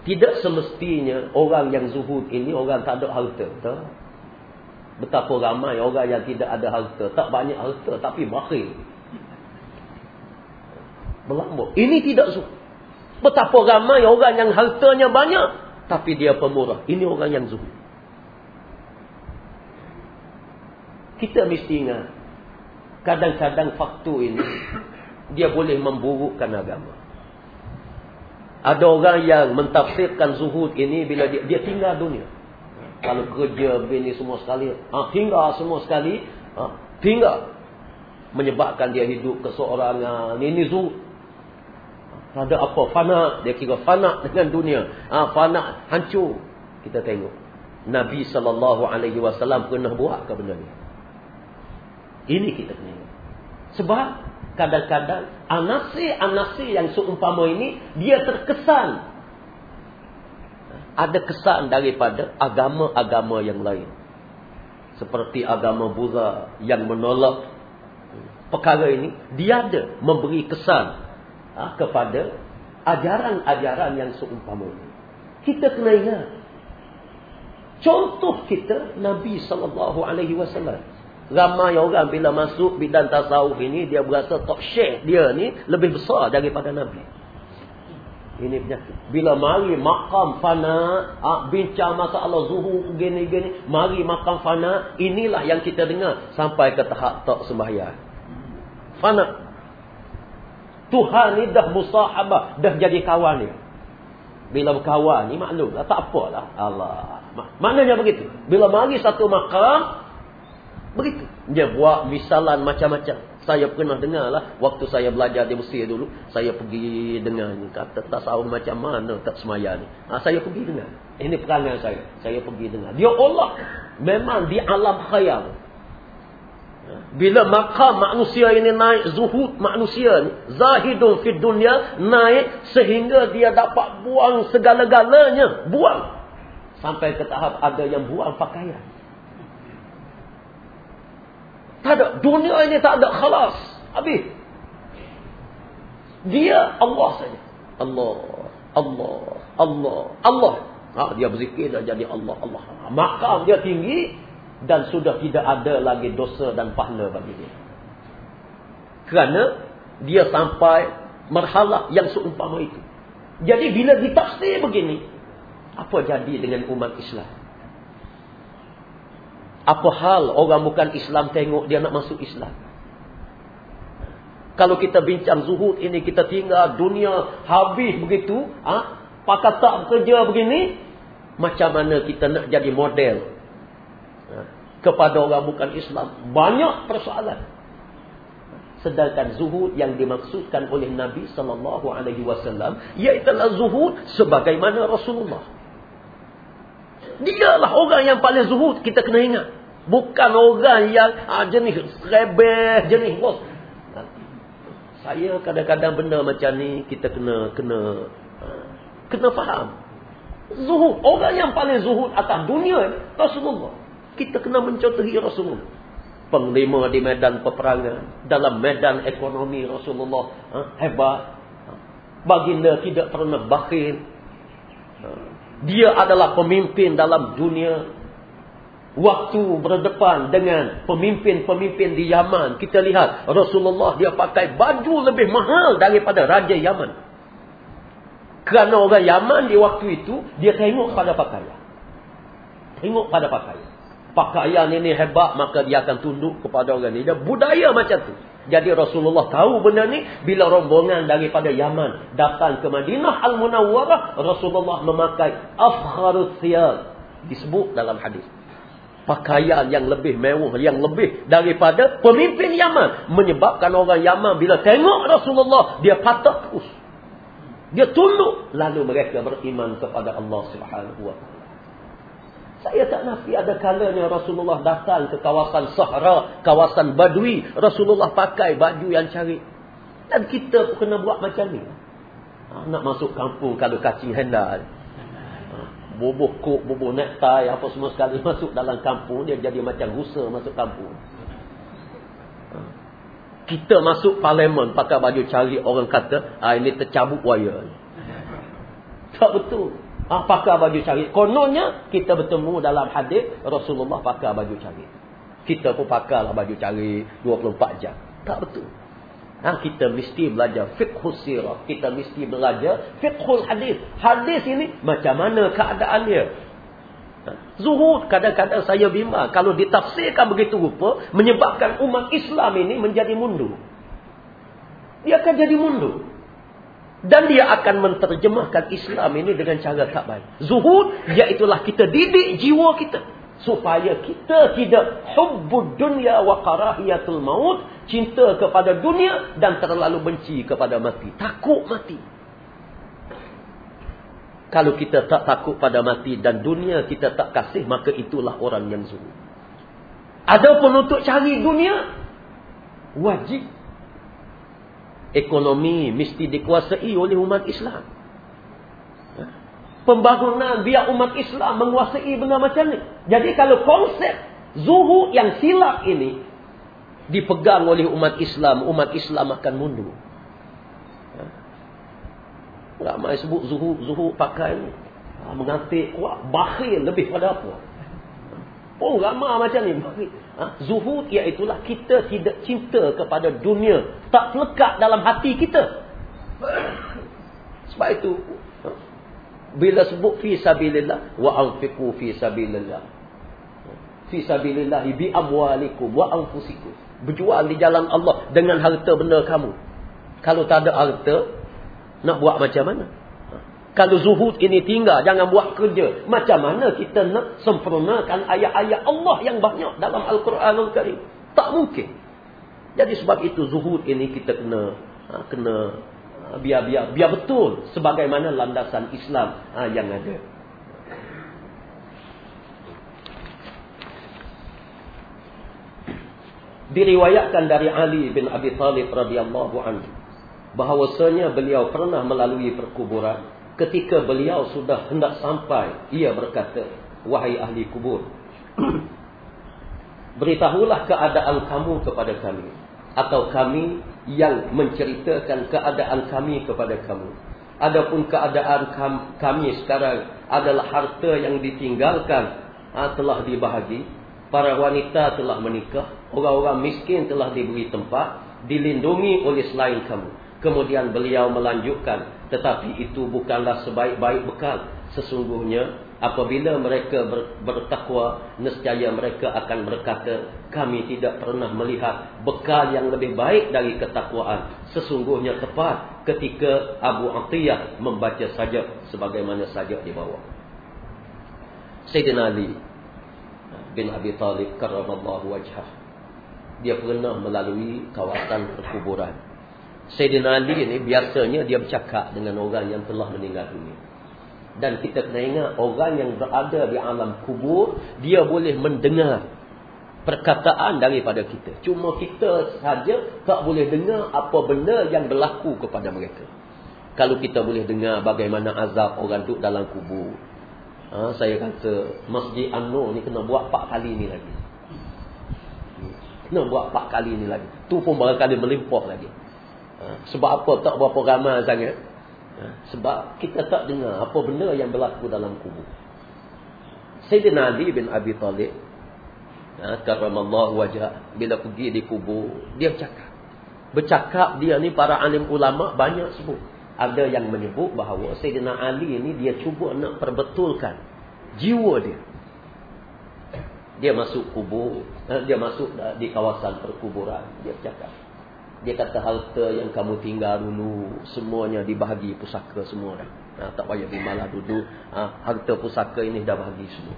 tidak semestinya orang yang zuhud ini orang tak ada harta. Betul? Betapa ramai orang yang tidak ada harta. Tak banyak harta tapi bakhil. Berlambut. Ini tidak zuhud. Betapa ramai orang yang hartanya banyak. Tapi dia pemurah. Ini orang yang zuhud. Kita mesti ingat. Kadang-kadang faktor ini. Dia boleh memburukkan agama. Ada orang yang mentafsirkan zuhud ini bila dia, dia tinggal dunia. Kalau kerja bini semua sekali, ha, tinggal semua sekali, ha, tinggal. Menyebabkan dia hidup keseorangan. Ini zuhud. Ada apa? Fana. Dia kira fana dengan dunia. Ha, fana hancur. Kita tengok. Nabi SAW pernah buat ke benda ni? Ini kita tengok. Sebab kadang-kadang anasi-anasi yang seumpama ini dia terkesan. Ada kesan daripada agama-agama yang lain. Seperti agama Buddha yang menolak perkara ini dia ada memberi kesan ha, kepada ajaran-ajaran yang seumpama ini. Kita kena ingat. Contoh kita Nabi sallallahu alaihi wasallam Ramai orang bila masuk bidang tasawuf ini, dia berasa tak syekh dia ni lebih besar daripada Nabi. Ini penyakit. Bila mari makam fana, ah, bincang masalah zuhur, gini-gini, mari makam fana, inilah yang kita dengar sampai ke tahap tak sembahyang. Fana. Tuhan ni dah musahabah, dah jadi kawan ni. Bila berkawan ni maklum lah, tak apalah. Allah. Maknanya begitu. Bila mari satu makam, Begitu. Dia buat misalan macam-macam. Saya pernah dengar lah. Waktu saya belajar di Mesir dulu. Saya pergi dengar. Kata tak tahu macam mana tak semaya ni. Ha, saya pergi dengar. Ini perangai saya. Saya pergi dengar. Dia Allah. Memang di alam khayal. Ha, bila makam manusia ini naik. Zuhud manusia ni. Zahidun fi dunia. Naik sehingga dia dapat buang segala-galanya. Buang. Sampai ke tahap ada yang buang pakaian. Tak ada. Dunia ini tak ada khalas. Habis. Dia Allah saja. Allah. Allah. Allah. Allah. Ha, dia berzikir dan jadi Allah Allah. Makam dia tinggi dan sudah tidak ada lagi dosa dan pahala bagi dia. Kerana dia sampai marhalah yang seumpama itu. Jadi bila ditafsir begini, apa jadi dengan umat Islam? Apa hal orang bukan Islam tengok dia nak masuk Islam? Kalau kita bincang zuhud ini kita tinggal dunia habis begitu, ha? pakat tak bekerja begini, macam mana kita nak jadi model ha? kepada orang bukan Islam. Banyak persoalan. Sedangkan zuhud yang dimaksudkan oleh Nabi sallallahu alaihi wasallam iaitu zuhud sebagaimana Rasulullah. Dialah orang yang paling zuhud kita kena ingat. Bukan orang yang ha, jenis rebel, jenis bos. Saya kadang-kadang benda macam ni kita kena kena kena faham. Zuhud. Orang yang paling zuhud atas dunia Rasulullah. Kita kena mencontohi Rasulullah. Penglima di medan peperangan. Dalam medan ekonomi Rasulullah. Ha, hebat. Ha, baginda tidak pernah bakhil. Ha, dia adalah pemimpin dalam dunia. Waktu berdepan dengan pemimpin-pemimpin di Yaman. Kita lihat Rasulullah dia pakai baju lebih mahal daripada Raja Yaman. Kerana orang Yaman di waktu itu, dia tengok pada pakaian. Tengok pada pakaian. Pakaian ini hebat, maka dia akan tunduk kepada orang ini. Dia budaya macam tu. Jadi Rasulullah tahu benda ni, bila rombongan daripada Yaman datang ke Madinah Al-Munawwarah, Rasulullah memakai afkharus siyal. Disebut dalam hadis. Pakaian yang lebih mewah, yang lebih daripada pemimpin Yaman. Menyebabkan orang Yaman bila tengok Rasulullah, dia patah terus. Dia tunduk. Lalu mereka beriman kepada Allah subhanahu wa ta'ala. Saya tak nafi ada kalanya Rasulullah datang ke kawasan Sahara, kawasan Badui. Rasulullah pakai baju yang cari. Dan kita pun kena buat macam ni. Ha, nak masuk kampung kalau kacing hendak. Ha, bubuh kuk, bubuh nektai, apa semua sekali masuk dalam kampung. Dia jadi macam rusa masuk kampung kita masuk parlimen pakai baju cari orang kata ah ini tercabut wire tak betul ah pakai baju cari kononnya kita bertemu dalam hadis Rasulullah pakai baju cari kita pun pakailah baju cari 24 jam tak betul Ha, kita mesti belajar fiqhus sirah. Kita mesti belajar fiqhul hadis. Hadis ini macam mana keadaan dia? Zuhud kadang-kadang saya bimbang. Kalau ditafsirkan begitu rupa, menyebabkan umat Islam ini menjadi mundur. Dia akan jadi mundur. Dan dia akan menterjemahkan Islam ini dengan cara tak baik. Zuhud, iaitulah kita didik jiwa kita. Supaya kita tidak hubbud dunya wa karahiyatul maut. Cinta kepada dunia dan terlalu benci kepada mati. Takut mati. Kalau kita tak takut pada mati dan dunia kita tak kasih, maka itulah orang yang zuhud. Adapun untuk cari dunia, wajib. Ekonomi mesti dikuasai oleh umat Islam. Ha? Pembangunan biar umat Islam menguasai benda macam ni. Jadi kalau konsep zuhud yang silap ini dipegang oleh umat Islam, umat Islam akan mundur. Ramai sebut zuhud, zuhud pakai ha, mengantik kuat, bakhil lebih pada apa. Oh ramai macam ni. Ha, zuhud iaitulah kita tidak cinta kepada dunia. Tak lekat dalam hati kita. Sebab itu, ha, bila sebut fi sabilillah, wa anfiqu fi sabilillah. Fi sabilillah bi amwalikum wa anfusikum. Berjual di jalan Allah dengan harta benda kamu. Kalau tak ada harta, nak buat macam mana? Kalau zuhud ini tinggal, jangan buat kerja. Macam mana kita nak sempurnakan ayat-ayat Allah yang banyak dalam Al-Quran Al-Karim? Tak mungkin. Jadi sebab itu zuhud ini kita kena ha, kena ha, biar biar biar betul sebagaimana landasan Islam ha, yang ada. Diriwayatkan dari Ali bin Abi Talib radhiyallahu anhu bahawasanya beliau pernah melalui perkuburan ketika beliau sudah hendak sampai ia berkata wahai ahli kubur beritahulah keadaan kamu kepada kami atau kami yang menceritakan keadaan kami kepada kamu adapun keadaan kami sekarang adalah harta yang ditinggalkan ha, telah dibahagi. Para wanita telah menikah. Orang-orang miskin telah diberi tempat. Dilindungi oleh selain kamu. Kemudian beliau melanjutkan. Tetapi itu bukanlah sebaik-baik bekal. Sesungguhnya apabila mereka bertakwa nescaya mereka akan berkata kami tidak pernah melihat bekal yang lebih baik dari ketakwaan sesungguhnya tepat ketika Abu Atiyah membaca sajak sebagaimana sajak di bawah Sayyidina Ali bin Abi Talib karramallahu wajhah dia pernah melalui kawasan perkuburan Sayyidina Ali ini biasanya dia bercakap dengan orang yang telah meninggal dunia dan kita kena ingat orang yang berada di alam kubur dia boleh mendengar perkataan daripada kita. Cuma kita saja tak boleh dengar apa benda yang berlaku kepada mereka. Kalau kita boleh dengar bagaimana azab orang duduk dalam kubur. Ha, saya kata Masjid An-Nur ni kena buat 4 kali ni lagi. Kena buat 4 kali ni lagi. Tu pun barangkali melimpah lagi. Ha, sebab apa tak berapa ramai sangat. Ha, sebab kita tak dengar apa benda yang berlaku dalam kubur. Sayyidina Ali bin Abi Talib ha, karamallahu wajah bila pergi di kubur dia bercakap. Bercakap dia ni para alim ulama banyak sebut. Ada yang menyebut bahawa Sayyidina Ali ni dia cuba nak perbetulkan jiwa dia. Dia masuk kubur, dia masuk di kawasan perkuburan, dia bercakap. Dia kata harta yang kamu tinggal dulu semuanya dibahagi pusaka semua dah. Ha, tak payah bimbanglah duduk. Ha, harta pusaka ini dah bahagi semua.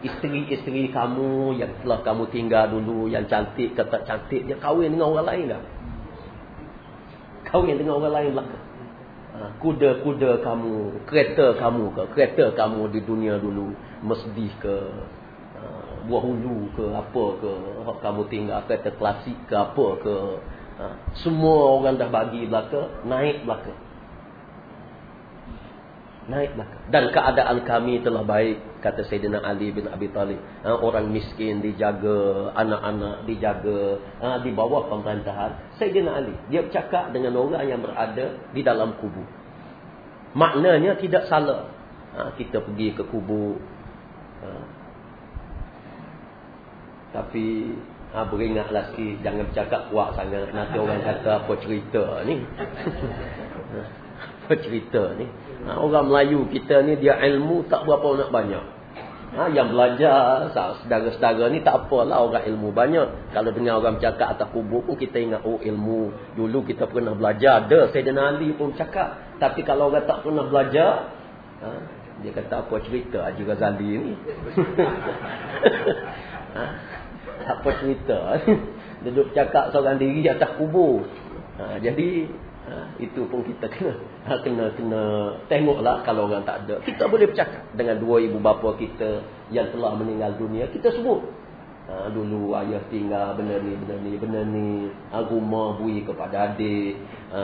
Isteri-isteri kamu yang telah kamu tinggal dulu yang cantik ke tak cantik dia kahwin dengan orang lain dah. Kahwin dengan orang lain belaka. Ha, kuda-kuda kamu, kereta kamu ke, kereta kamu di dunia dulu mesdih ke, ha, buah hulu ke apa ke, kamu tinggal kereta klasik ke apa ke, Ha, semua orang dah bagi belaka, naik belaka. Naik belaka. Dan keadaan kami telah baik, kata Sayyidina Ali bin Abi Talib. Ha, orang miskin dijaga, anak-anak dijaga, ha, di bawah pemerintahan. Sayyidina Ali, dia bercakap dengan orang yang berada di dalam kubur. Maknanya tidak salah. Ha, kita pergi ke kubur. Ha. Tapi Ha, beringatlah sikit. Jangan bercakap kuat sangat. Nanti orang kata apa cerita ni. apa cerita ni. Ha, orang Melayu kita ni dia ilmu tak berapa nak banyak. Ha, yang belajar sedara-sedara ni tak apalah orang ilmu banyak. Kalau dengar orang bercakap atas kubur pun kita ingat oh ilmu. Dulu kita pernah belajar. Ada Sayyidina Ali pun cakap. Tapi kalau orang tak pernah belajar. Ha, dia kata apa cerita Haji Ghazali ni. ha, apa cerita. Duduk cakap seorang diri atas kubur. Ha, jadi ha, itu pun kita kena ha, kena kena tengoklah kalau orang tak ada. Kita boleh bercakap dengan dua ibu bapa kita yang telah meninggal dunia. Kita sebut ha, dulu ayah tinggal benda ni benda ni benda ni. Rumah bui kepada adik. Ha,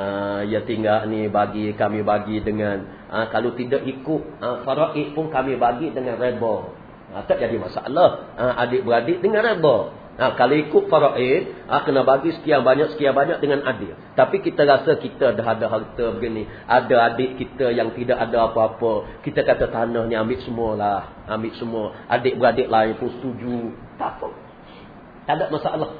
ya tinggal ni bagi kami bagi dengan ha, kalau tidak ikut ha, faraid pun kami bagi dengan reba Ha, tak jadi masalah. Ha, adik-beradik dengan reba. Ha, kalau ikut faraid, ha, kena bagi sekian banyak, sekian banyak dengan adil. Tapi kita rasa kita dah ada harta begini. Ada adik kita yang tidak ada apa-apa. Kita kata tanah ni ambil semualah. Ambil semua. Adik-beradik lain pun setuju. Tak apa. Tak ada masalah.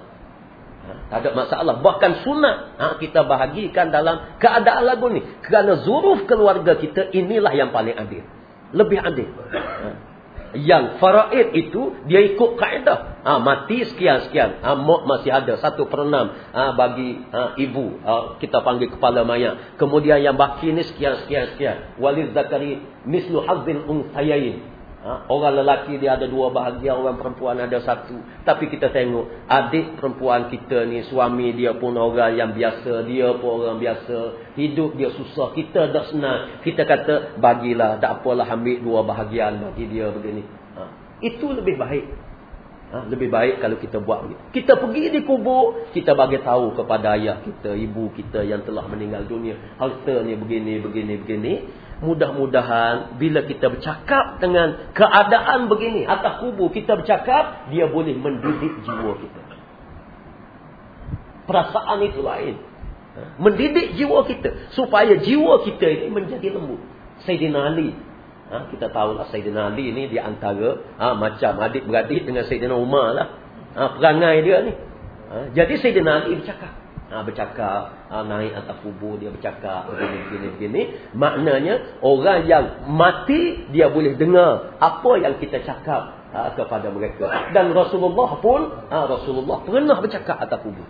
Ha, tak ada masalah. Bahkan sunat ha, kita bahagikan dalam keadaan lagu ni. Kerana zuruf keluarga kita inilah yang paling adil. Lebih adil. Ha yang faraid itu dia ikut kaedah. Ha, mati sekian-sekian. Ha, mak masih ada. Satu per enam ha, bagi ha, ibu. Ha, kita panggil kepala mayat kemudian yang baki ni sekian-sekian-sekian. Waliz zakari mislu hazzil unsayain Ha? Orang lelaki dia ada dua bahagian, orang perempuan ada satu. Tapi kita tengok, adik perempuan kita ni, suami dia pun orang yang biasa, dia pun orang biasa. Hidup dia susah, kita dah senang. Kita kata, bagilah, tak apalah ambil dua bahagian bagi dia begini. Ha? Itu lebih baik. Ha? Lebih baik kalau kita buat begitu. Kita pergi di kubur, kita bagi tahu kepada ayah kita, ibu kita yang telah meninggal dunia. Harta ni begini, begini, begini mudah-mudahan bila kita bercakap dengan keadaan begini atas kubur kita bercakap dia boleh mendidik jiwa kita perasaan itu lain mendidik jiwa kita supaya jiwa kita ini menjadi lembut Sayyidina Ali Ha, kita tahu lah Sayyidina Ali ni di antara ha, macam adik-beradik dengan Sayyidina Umar lah. Ha, perangai dia ni. Ha, jadi Sayyidina Ali bercakap. Ha, bercakap, ha, naik atas kubur dia bercakap begini, begini, begini. Maknanya orang yang mati dia boleh dengar apa yang kita cakap ha, kepada mereka. Dan Rasulullah pun, ha, Rasulullah pernah bercakap atas kubur.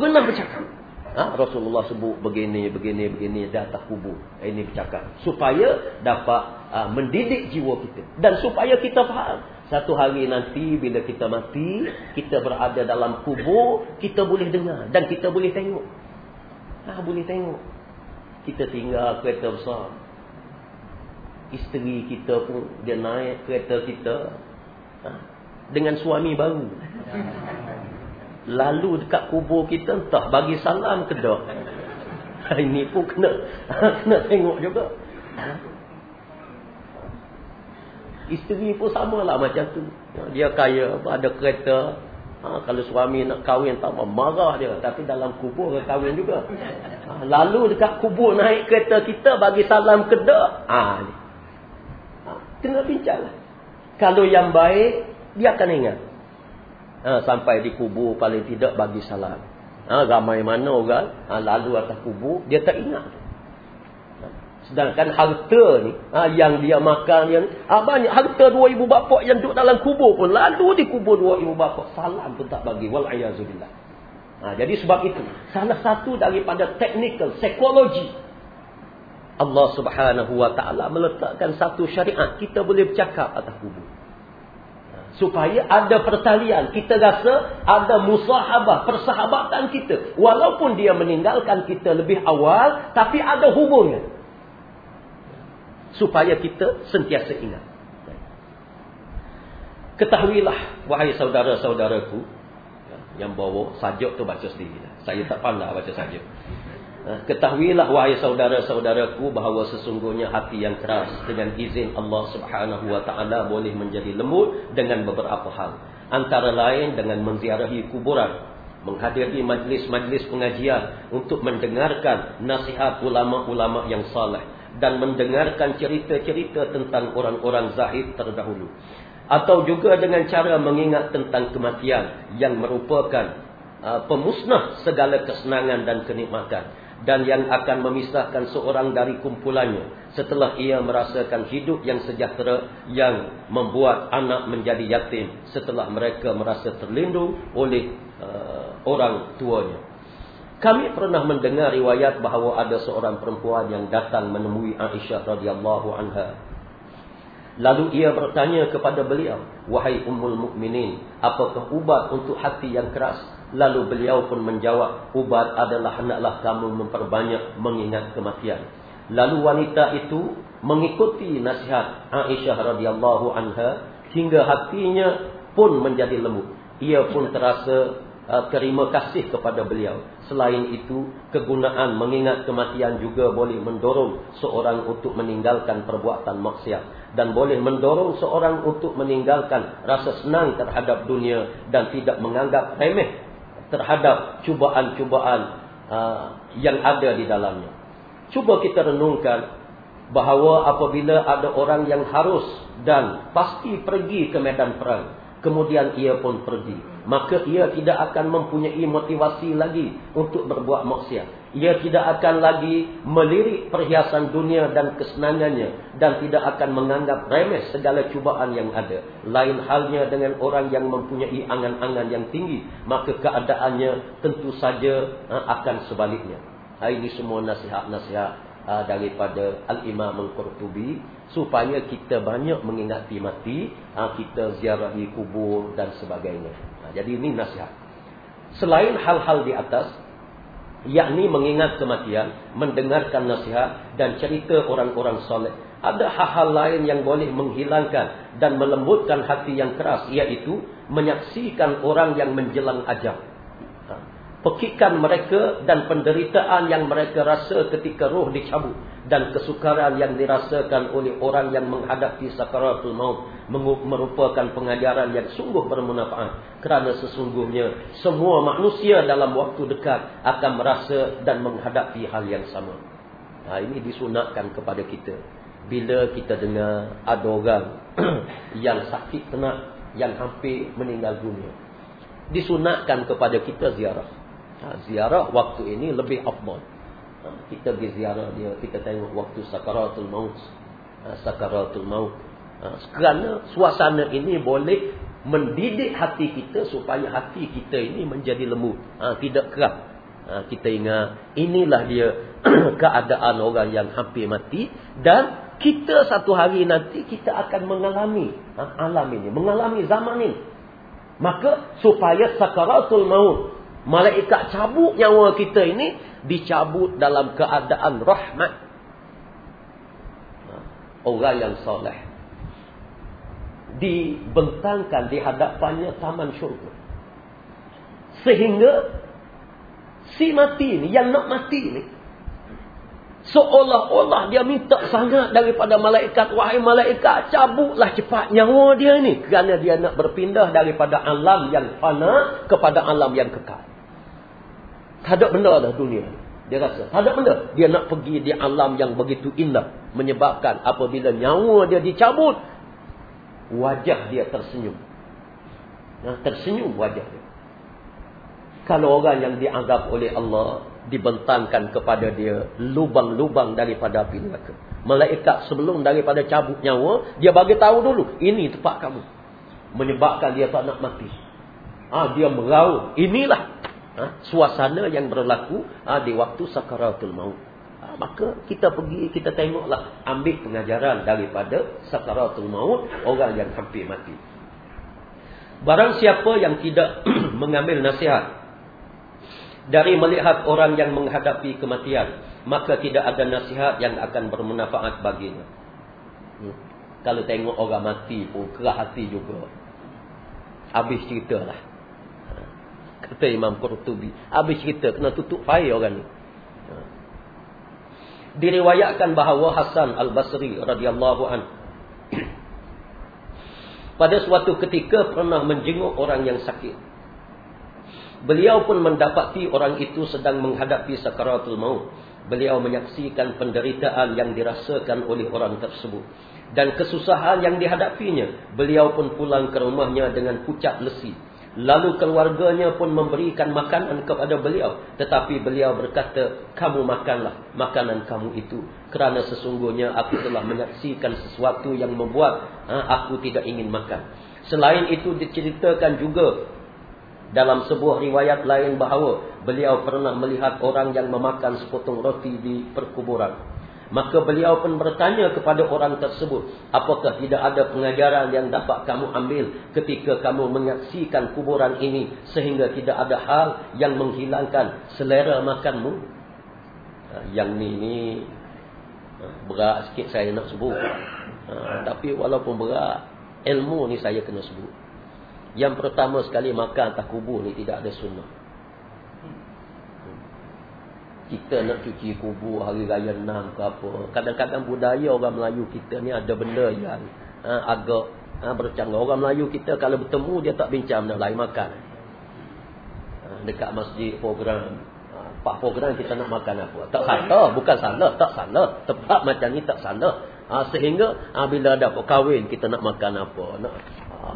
Pernah bercakap. Ha? Rasulullah sebut begini, begini, begini di atas kubur. Ini bercakap. Supaya dapat uh, mendidik jiwa kita. Dan supaya kita faham. Satu hari nanti bila kita mati, kita berada dalam kubur, kita boleh dengar. Dan kita boleh tengok. Ha, boleh tengok. Kita tinggal kereta besar. Isteri kita pun, dia naik kereta kita. Ha, dengan suami baru. Lalu dekat kubur kita entah bagi salam ke tak. Ini pun kena kena tengok juga. Isteri pun samalah macam tu. Dia kaya, ada kereta. Ha, kalau suami nak kahwin tak marah dia. Tapi dalam kubur dia kahwin juga. Ha, lalu dekat kubur naik kereta kita bagi salam ke tak. Ha, ha, kena bincang lah. Kalau yang baik, dia akan ingat ha, sampai di kubur paling tidak bagi salam. Ha, ramai mana orang ha, lalu atas kubur dia tak ingat. Ha, sedangkan harta ni ha, yang dia makan yang ha, banyak harta dua ibu bapa yang duduk dalam kubur pun lalu di kubur dua ibu bapa salam pun tak bagi wal ayazubillah. Ha, jadi sebab itu salah satu daripada technical psikologi Allah Subhanahu wa taala meletakkan satu syariat kita boleh bercakap atas kubur. Supaya ada pertalian kita rasa ada musahabah persahabatan kita. Walaupun dia meninggalkan kita lebih awal tapi ada hubungan supaya kita sentiasa ingat. Ketahuilah wahai saudara-saudaraku yang bawa sajuk tu baca sendiri saya tak pandai baca sajuk. Ha, ketahuilah wahai saudara-saudaraku bahawa sesungguhnya hati yang keras dengan izin Allah Subhanahu wa taala boleh menjadi lembut dengan beberapa hal. Antara lain dengan menziarahi kuburan, menghadiri majlis-majlis pengajian untuk mendengarkan nasihat ulama-ulama yang saleh dan mendengarkan cerita-cerita tentang orang-orang zahid terdahulu. Atau juga dengan cara mengingat tentang kematian yang merupakan uh, pemusnah segala kesenangan dan kenikmatan dan yang akan memisahkan seorang dari kumpulannya setelah ia merasakan hidup yang sejahtera yang membuat anak menjadi yatim setelah mereka merasa terlindung oleh uh, orang tuanya. Kami pernah mendengar riwayat bahawa ada seorang perempuan yang datang menemui Aisyah radhiyallahu anha. Lalu ia bertanya kepada beliau, "Wahai Ummul Mukminin, apakah ubat untuk hati yang keras?" Lalu beliau pun menjawab, ubat adalah hendaklah kamu memperbanyak mengingat kematian. Lalu wanita itu mengikuti nasihat Aisyah radhiyallahu anha hingga hatinya pun menjadi lembut. Ia pun terasa terima kasih kepada beliau. Selain itu, kegunaan mengingat kematian juga boleh mendorong seorang untuk meninggalkan perbuatan maksiat dan boleh mendorong seorang untuk meninggalkan rasa senang terhadap dunia dan tidak menganggap remeh terhadap cubaan-cubaan uh, yang ada di dalamnya. Cuba kita renungkan bahawa apabila ada orang yang harus dan pasti pergi ke medan perang, kemudian ia pun pergi, maka ia tidak akan mempunyai motivasi lagi untuk berbuat maksiat. Ia tidak akan lagi melirik perhiasan dunia dan kesenangannya dan tidak akan menganggap remeh segala cubaan yang ada. Lain halnya dengan orang yang mempunyai angan-angan yang tinggi, maka keadaannya tentu saja ha, akan sebaliknya. Ini semua nasihat-nasihat ha, daripada Al-Imam Al-Qurtubi supaya kita banyak mengingati mati, kita ziarahi kubur dan sebagainya. Jadi ini nasihat. Selain hal-hal di atas, yakni mengingat kematian, mendengarkan nasihat dan cerita orang-orang soleh. Ada hal-hal lain yang boleh menghilangkan dan melembutkan hati yang keras, iaitu menyaksikan orang yang menjelang ajal. Pekikan mereka dan penderitaan yang mereka rasa ketika roh dicabut dan kesukaran yang dirasakan oleh orang yang menghadapi sakaratul maut merupakan pengajaran yang sungguh bermanfaat kerana sesungguhnya semua manusia dalam waktu dekat akan merasa dan menghadapi hal yang sama. Ha, ini disunatkan kepada kita. Bila kita dengar ada orang yang sakit tenat, yang hampir meninggal dunia. Disunatkan kepada kita ziarah. Ha, ziarah waktu ini lebih afdal. Ha, kita pergi ziarah dia, kita tengok waktu sakaratul maut. Ha, sakaratul maut. Kerana suasana ini boleh mendidik hati kita supaya hati kita ini menjadi lembut. Tidak keras. Kita ingat inilah dia keadaan orang yang hampir mati dan kita satu hari nanti kita akan mengalami alam ini, mengalami zaman ini. Maka supaya sakaratul maut, malaikat cabut nyawa kita ini dicabut dalam keadaan rahmat. Orang yang soleh dibentangkan di hadapannya taman syurga. Sehingga si mati ni, yang nak mati ni. Seolah-olah dia minta sangat daripada malaikat. Wahai malaikat, cabutlah cepat nyawa dia ni. Kerana dia nak berpindah daripada alam yang fana kepada alam yang kekal. Tak ada benda dah dunia Dia rasa, tak ada benda. Dia nak pergi di alam yang begitu indah. Menyebabkan apabila nyawa dia dicabut, wajah dia tersenyum. Nah, tersenyum wajah dia. Kalau orang yang dianggap oleh Allah dibentangkan kepada dia lubang-lubang daripada api neraka. Malaikat sebelum daripada cabut nyawa, dia bagi tahu dulu, ini tempat kamu. Menyebabkan dia tak nak mati. Ah, dia merau. Inilah ha, suasana yang berlaku ha, di waktu sakaratul maut. Ha, maka kita pergi, kita tengoklah ambil pengajaran daripada sakaratul maut orang yang hampir mati. Barang siapa yang tidak mengambil nasihat dari melihat orang yang menghadapi kematian, maka tidak ada nasihat yang akan bermanfaat baginya. Hmm. Kalau tengok orang mati pun kerah hati juga. Habis ceritalah. Kata Imam Qurtubi, habis cerita kena tutup fire orang ni. Ha. Diriwayatkan bahawa Hasan Al-Basri radhiyallahu an pada suatu ketika pernah menjenguk orang yang sakit. Beliau pun mendapati orang itu sedang menghadapi sakaratul maut. Beliau menyaksikan penderitaan yang dirasakan oleh orang tersebut. Dan kesusahan yang dihadapinya. Beliau pun pulang ke rumahnya dengan pucat lesi. Lalu keluarganya pun memberikan makanan kepada beliau. Tetapi beliau berkata, kamu makanlah makanan kamu itu. Kerana sesungguhnya aku telah menyaksikan sesuatu yang membuat ha, aku tidak ingin makan. Selain itu diceritakan juga dalam sebuah riwayat lain bahawa beliau pernah melihat orang yang memakan sepotong roti di perkuburan. Maka beliau pun bertanya kepada orang tersebut, apakah tidak ada pengajaran yang dapat kamu ambil ketika kamu menyaksikan kuburan ini sehingga tidak ada hal yang menghilangkan selera makanmu? Ha, yang ni ni ha, berat sikit saya nak sebut. Ha, tapi walaupun berat, ilmu ni saya kena sebut. Yang pertama sekali makan atas kubur ni tidak ada sunnah. Kita nak cuci kubur hari raya enam ke apa. Kadang-kadang budaya orang Melayu kita ni ada benda yang ha, agak ha, bercanggah. Orang Melayu kita kalau bertemu dia tak bincang benda lain makan. Ha, dekat masjid program. Ha, pak program kita nak makan apa. Tak salah. Bukan salah. Tak salah. Tepat macam ni tak salah. Ha, sehingga ha, bila ada apa kahwin kita nak makan apa. Nak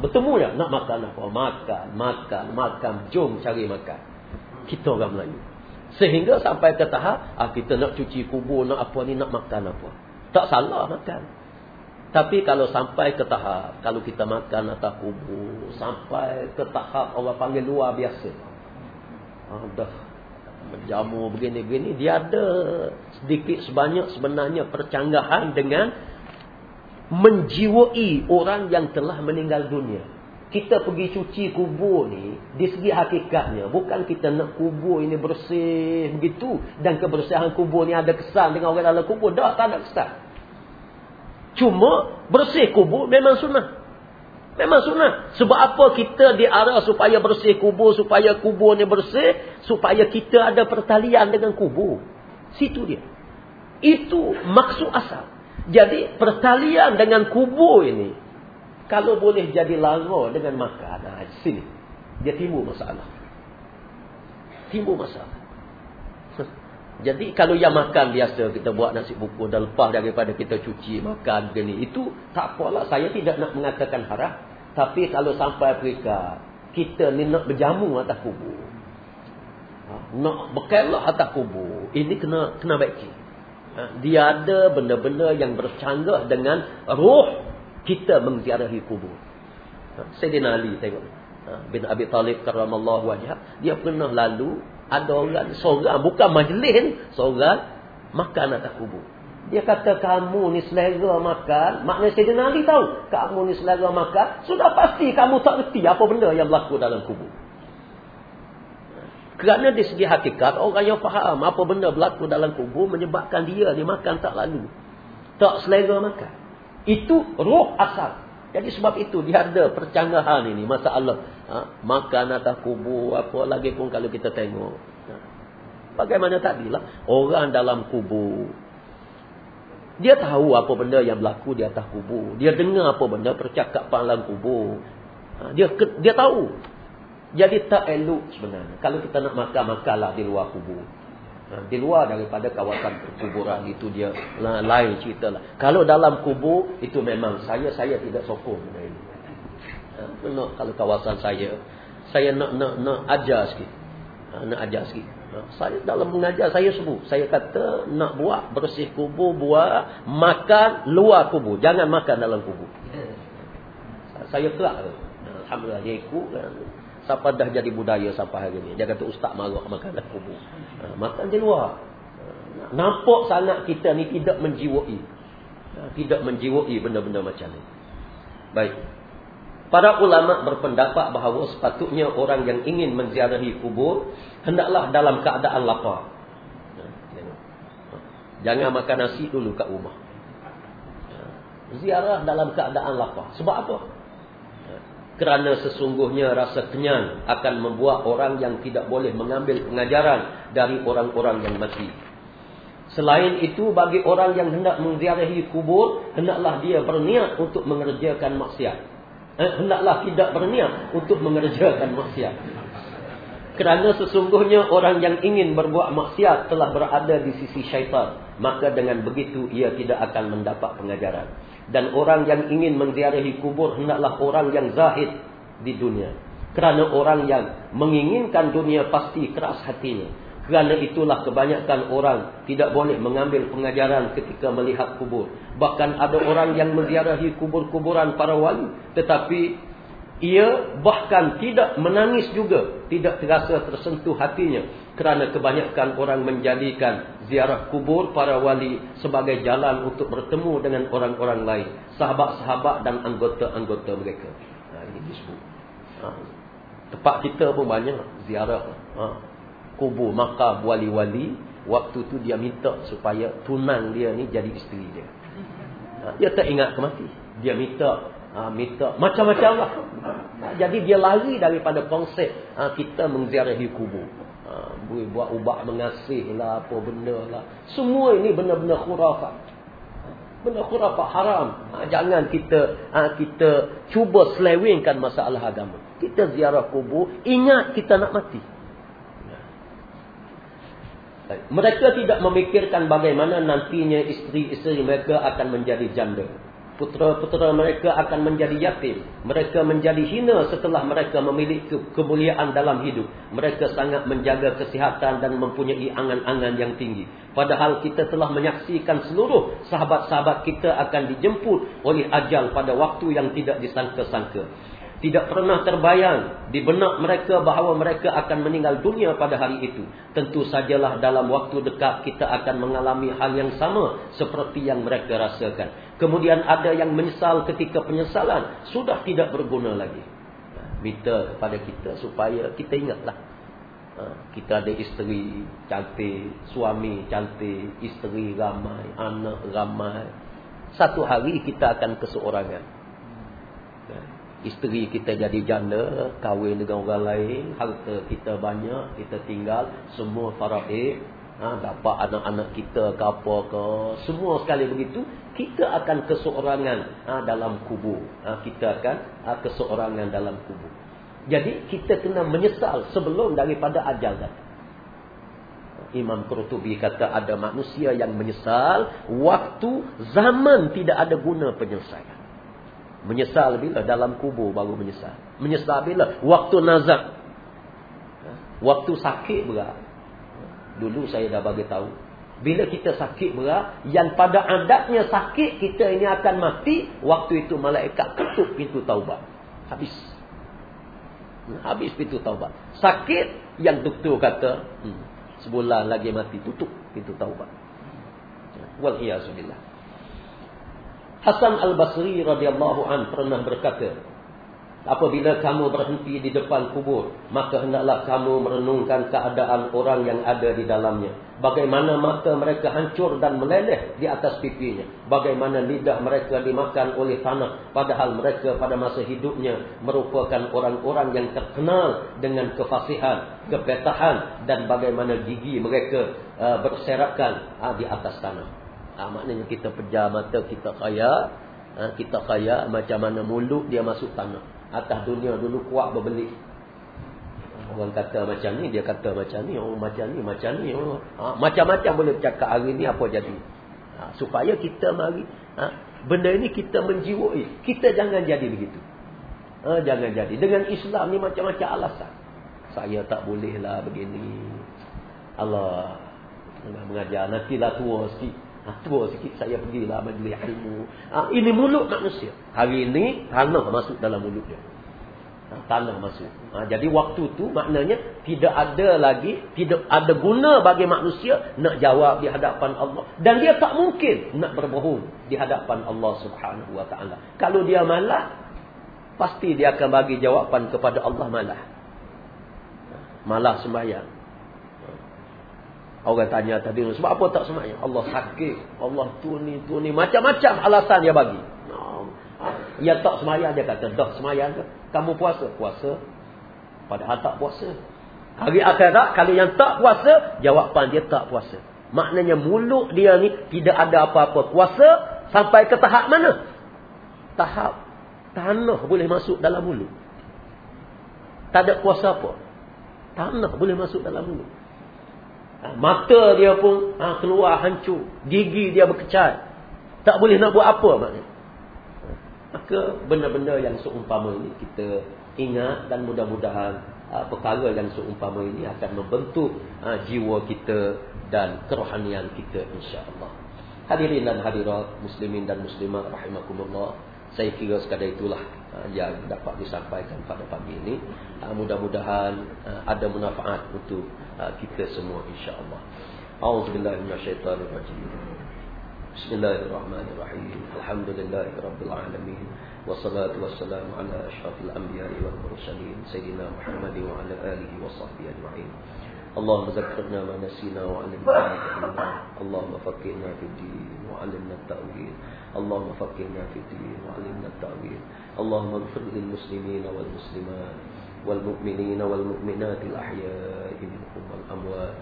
bertemu ya nak makan apa makan makan makan jom cari makan kita orang Melayu sehingga sampai ke tahap ah, kita nak cuci kubur nak apa ni nak makan apa. Tak salah makan. Tapi kalau sampai ke tahap kalau kita makan atas kubur sampai ke tahap orang panggil luar biasa. Ah, dah. Menjamu begini-begini dia ada sedikit sebanyak sebenarnya percanggahan dengan menjiwai orang yang telah meninggal dunia. Kita pergi cuci kubur ni, di segi hakikatnya, bukan kita nak kubur ini bersih begitu. Dan kebersihan kubur ni ada kesan dengan orang dalam kubur. Dah, tak ada kesan. Cuma, bersih kubur memang sunnah. Memang sunnah. Sebab apa kita diarah supaya bersih kubur, supaya kubur ni bersih, supaya kita ada pertalian dengan kubur. Situ dia. Itu maksud asal. Jadi pertalian dengan kubur ini. Kalau boleh jadi lara dengan makan. Nah, sini. Dia timbul masalah. Timbul masalah. Jadi kalau yang makan biasa kita buat nasi buku dan lepas daripada kita cuci makan gini itu tak apalah saya tidak nak mengatakan haram. Tapi kalau sampai Afrika kita ni nak berjamu atas kubur. Ha, nak berkelah atas kubur. Ini kena kena baiki. Ha, dia ada benda-benda yang bercanggah dengan roh kita mengziarahi kubur. Ha, Sayyidina Ali tengok. Ha, bin Abi Talib karamallahu wajah. Dia pernah lalu ada orang seorang bukan majlis seorang makan atas kubur dia kata kamu ni selera makan maknanya Sayyidina Ali tahu kamu ni selera makan sudah pasti kamu tak reti apa benda yang berlaku dalam kubur kerana di segi hakikat orang yang faham apa benda berlaku dalam kubur menyebabkan dia dia makan tak lalu tak selera makan itu roh asal jadi sebab itu dia ada percanggahan ini masalah ha, makan atas kubur apa lagi pun kalau kita tengok. Ha. Bagaimana tadilah orang dalam kubur dia tahu apa benda yang berlaku di atas kubur. Dia dengar apa benda percakapan dalam kubur. Ha, dia dia tahu. Jadi tak elok sebenarnya. Kalau kita nak makan, makanlah di luar kubur. Ha, di luar daripada kawasan perkuburan itu dia lain cerita lah. Kalau dalam kubur itu memang saya saya tidak sokong benda ini. Ha, kalau kawasan saya saya nak nak nak ajar sikit. Ha, nak ajar sikit. Ha, saya dalam mengajar saya sebut, saya kata nak buat bersih kubur, buat makan luar kubur, jangan makan dalam kubur. Saya kelak. Alhamdulillah dia ikut kan. Sampai dah jadi budaya sampai hari ini. Dia kata ustaz marah makan dalam kubur. Ha, makan di luar. Ha, nampak sangat kita ni tidak menjiwai. Ha, tidak menjiwai benda-benda macam ni. Baik. Para ulama berpendapat bahawa sepatutnya orang yang ingin menziarahi kubur hendaklah dalam keadaan lapar. Ha, Jangan makan nasi dulu kat rumah. Ziarah dalam keadaan lapar. Sebab apa? Kerana sesungguhnya rasa kenyang akan membuat orang yang tidak boleh mengambil pengajaran dari orang-orang yang mati. Selain itu, bagi orang yang hendak menziarahi kubur, hendaklah dia berniat untuk mengerjakan maksiat. Eh, hendaklah tidak berniat untuk mengerjakan maksiat. Kerana sesungguhnya orang yang ingin berbuat maksiat telah berada di sisi syaitan. Maka dengan begitu ia tidak akan mendapat pengajaran. Dan orang yang ingin menziarahi kubur hendaklah orang yang zahid di dunia. Kerana orang yang menginginkan dunia pasti keras hatinya. Kerana itulah kebanyakan orang tidak boleh mengambil pengajaran ketika melihat kubur. Bahkan ada orang yang menziarahi kubur-kuburan para wali. Tetapi ia bahkan tidak menangis juga. Tidak terasa tersentuh hatinya kerana kebanyakan orang menjadikan ziarah kubur para wali sebagai jalan untuk bertemu dengan orang-orang lain, sahabat-sahabat dan anggota-anggota mereka. Ha, ini disebut. Ha. Tempat kita pun banyak ziarah ha. kubur makam wali-wali. Waktu tu dia minta supaya tunang dia ni jadi isteri dia. Ha. Dia tak ingat kemati. Dia minta ha, minta macam-macam lah. Jadi dia lari daripada konsep ha, kita mengziarahi kubur boleh buat ubah mengasih lah apa benda lah. Semua ini benda-benda khurafat. Benda khurafat haram. Ha, jangan kita ha, kita cuba selewengkan masalah agama. Kita ziarah kubur, ingat kita nak mati. Mereka tidak memikirkan bagaimana nantinya isteri-isteri mereka akan menjadi janda putera-putera mereka akan menjadi yatim. Mereka menjadi hina setelah mereka memiliki kemuliaan dalam hidup. Mereka sangat menjaga kesihatan dan mempunyai angan-angan yang tinggi. Padahal kita telah menyaksikan seluruh sahabat-sahabat kita akan dijemput oleh ajal pada waktu yang tidak disangka-sangka. Tidak pernah terbayang di benak mereka bahawa mereka akan meninggal dunia pada hari itu. Tentu sajalah dalam waktu dekat kita akan mengalami hal yang sama seperti yang mereka rasakan. Kemudian ada yang menyesal ketika penyesalan sudah tidak berguna lagi. Minta kepada kita supaya kita ingatlah. Ha, kita ada isteri cantik, suami cantik, isteri ramai, anak ramai. Satu hari kita akan keseorangan isteri kita jadi janda, kahwin dengan orang lain, harta kita banyak, kita tinggal, semua faraid, ha, dapat anak-anak kita ke apa ke, semua sekali begitu, kita akan keseorangan ha, dalam kubur. Ha, kita akan ha, keseorangan dalam kubur. Jadi kita kena menyesal sebelum daripada ajal datang. Imam Qurtubi kata ada manusia yang menyesal waktu zaman tidak ada guna penyelesaian. Menyesal bila dalam kubur baru menyesal. Menyesal bila waktu nazak. Waktu sakit berat. Dulu saya dah bagi tahu. Bila kita sakit berat, yang pada adatnya sakit kita ini akan mati, waktu itu malaikat ketuk pintu taubat. Habis. Habis pintu taubat. Sakit yang doktor kata, hmm, Sebulan lagi mati tutup pintu taubat. Wal iyazubillah. Hasan Al-Basri radhiyallahu an pernah berkata, apabila kamu berhenti di depan kubur, maka hendaklah kamu merenungkan keadaan orang yang ada di dalamnya. Bagaimana mata mereka hancur dan meleleh di atas pipinya. Bagaimana lidah mereka dimakan oleh tanah. Padahal mereka pada masa hidupnya merupakan orang-orang yang terkenal dengan kefasihan, kepetahan dan bagaimana gigi mereka uh, berserakan uh, di atas tanah. Ha, maknanya kita pejam mata, kita kaya. Ha, kita kaya macam mana mulut dia masuk tanah. Atas dunia dulu kuat berbelit. Orang kata macam ni, dia kata macam ni. Oh macam ni, macam ni. Oh. Ha, macam-macam boleh bercakap hari ni apa jadi. Ha, supaya kita mari. Ha, benda ini kita menjiwai. Kita jangan jadi begitu. Ha, jangan jadi. Dengan Islam ni macam-macam alasan. Saya tak bolehlah begini. Allah mengajar. Nantilah tua sikit. Ha, tua sikit saya pergilah majlis ilmu. Ha, ini mulut manusia. Hari ini tanah masuk dalam mulut dia. Ha, tanah masuk. Ha, jadi waktu tu maknanya tidak ada lagi, tidak ada guna bagi manusia nak jawab di hadapan Allah. Dan dia tak mungkin nak berbohong di hadapan Allah subhanahu wa ta'ala. Kalau dia malah, pasti dia akan bagi jawapan kepada Allah malah. Malah sembahyang. Orang tanya tadi, sebab apa tak semayang? Allah sakit. Allah tu ni, tu ni. Macam-macam alasan dia bagi. Ya tak semayang, dia kata. Dah semayang ke? Kamu puasa? Puasa. Padahal tak puasa. Hari akhirat, kalau yang tak puasa, jawapan dia tak puasa. Maknanya mulut dia ni tidak ada apa-apa puasa sampai ke tahap mana? Tahap tanah boleh masuk dalam mulut. Tak ada puasa apa? Tanah boleh masuk dalam mulut. Mata dia pun ha, keluar hancur. Gigi dia berkecat. Tak boleh nak buat apa maknanya. Maka benda-benda yang seumpama ini kita ingat dan mudah-mudahan ha, perkara yang seumpama ini akan membentuk ha, jiwa kita dan kerohanian kita insya-Allah. Hadirin dan hadirat muslimin dan muslimat rahimakumullah. Saya kira sekadar itulah ha, yang dapat disampaikan pada pagi ini. Ha, mudah-mudahan ha, ada manfaat untuk kita ان شاء الله. أعوذ بالله من الشيطان الرجيم بسم الله الرحمن الرحيم الحمد لله رب العالمين والصلاة والسلام على أشرف الأنبياء والمرسلين سيدنا محمد وعلى آله وصحبه أجمعين اللهم ذكرنا ما نسينا وعلمنا ما جهلنا اللهم فقهنا في الدين وعلمنا التأويل اللهم فقهنا في الدين وعلمنا التأويل اللهم اغفر للمسلمين والمسلمات والمؤمنين والمؤمنات الأحياء منهم والأموات.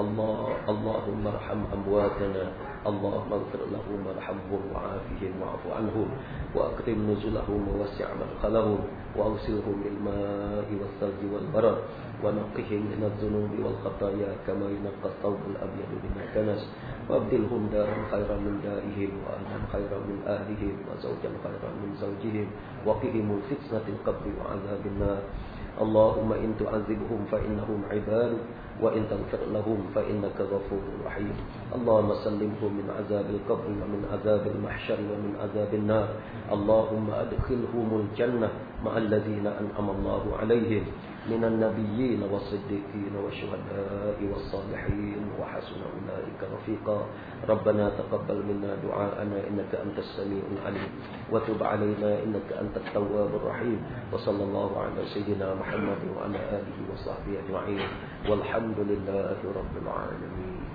الله اللهم ارحم أمواتنا. اللهم اغفر لهم وارحمهم وعافهم واعف عنهم وأكرم نزلهم ووسع مدخلهم وأغسلهم بالماء والثلج والبرد ونقهم من الذنوب والخطايا كما ينقى الثوب الأبيض من الكنس وأبدلهم دارا خيرا من دارهم وأهلا خيرا من أهلهم وزوجا خيرا من زوجهم وقهم فتنة القبر وعذاب النار. اللهم إن تعذبهم فإنهم عباد وإن تغفر لهم فإنك غفور رحيم. اللهم سلمهم من عذاب القبر ومن عذاب المحشر ومن عذاب النار. اللهم أدخلهم الجنة مع الذين أنعم الله عليهم. من النبيين والصديقين والشهداء والصالحين وحسن أولئك رفيقا. ربنا تقبل منا دعاءنا إنك أنت السميع العليم. وتب علينا إنك أنت التواب الرحيم. وصلى الله على سيدنا محمد وعلى آله وصحبه أجمعين. والحمد لله رب العالمين.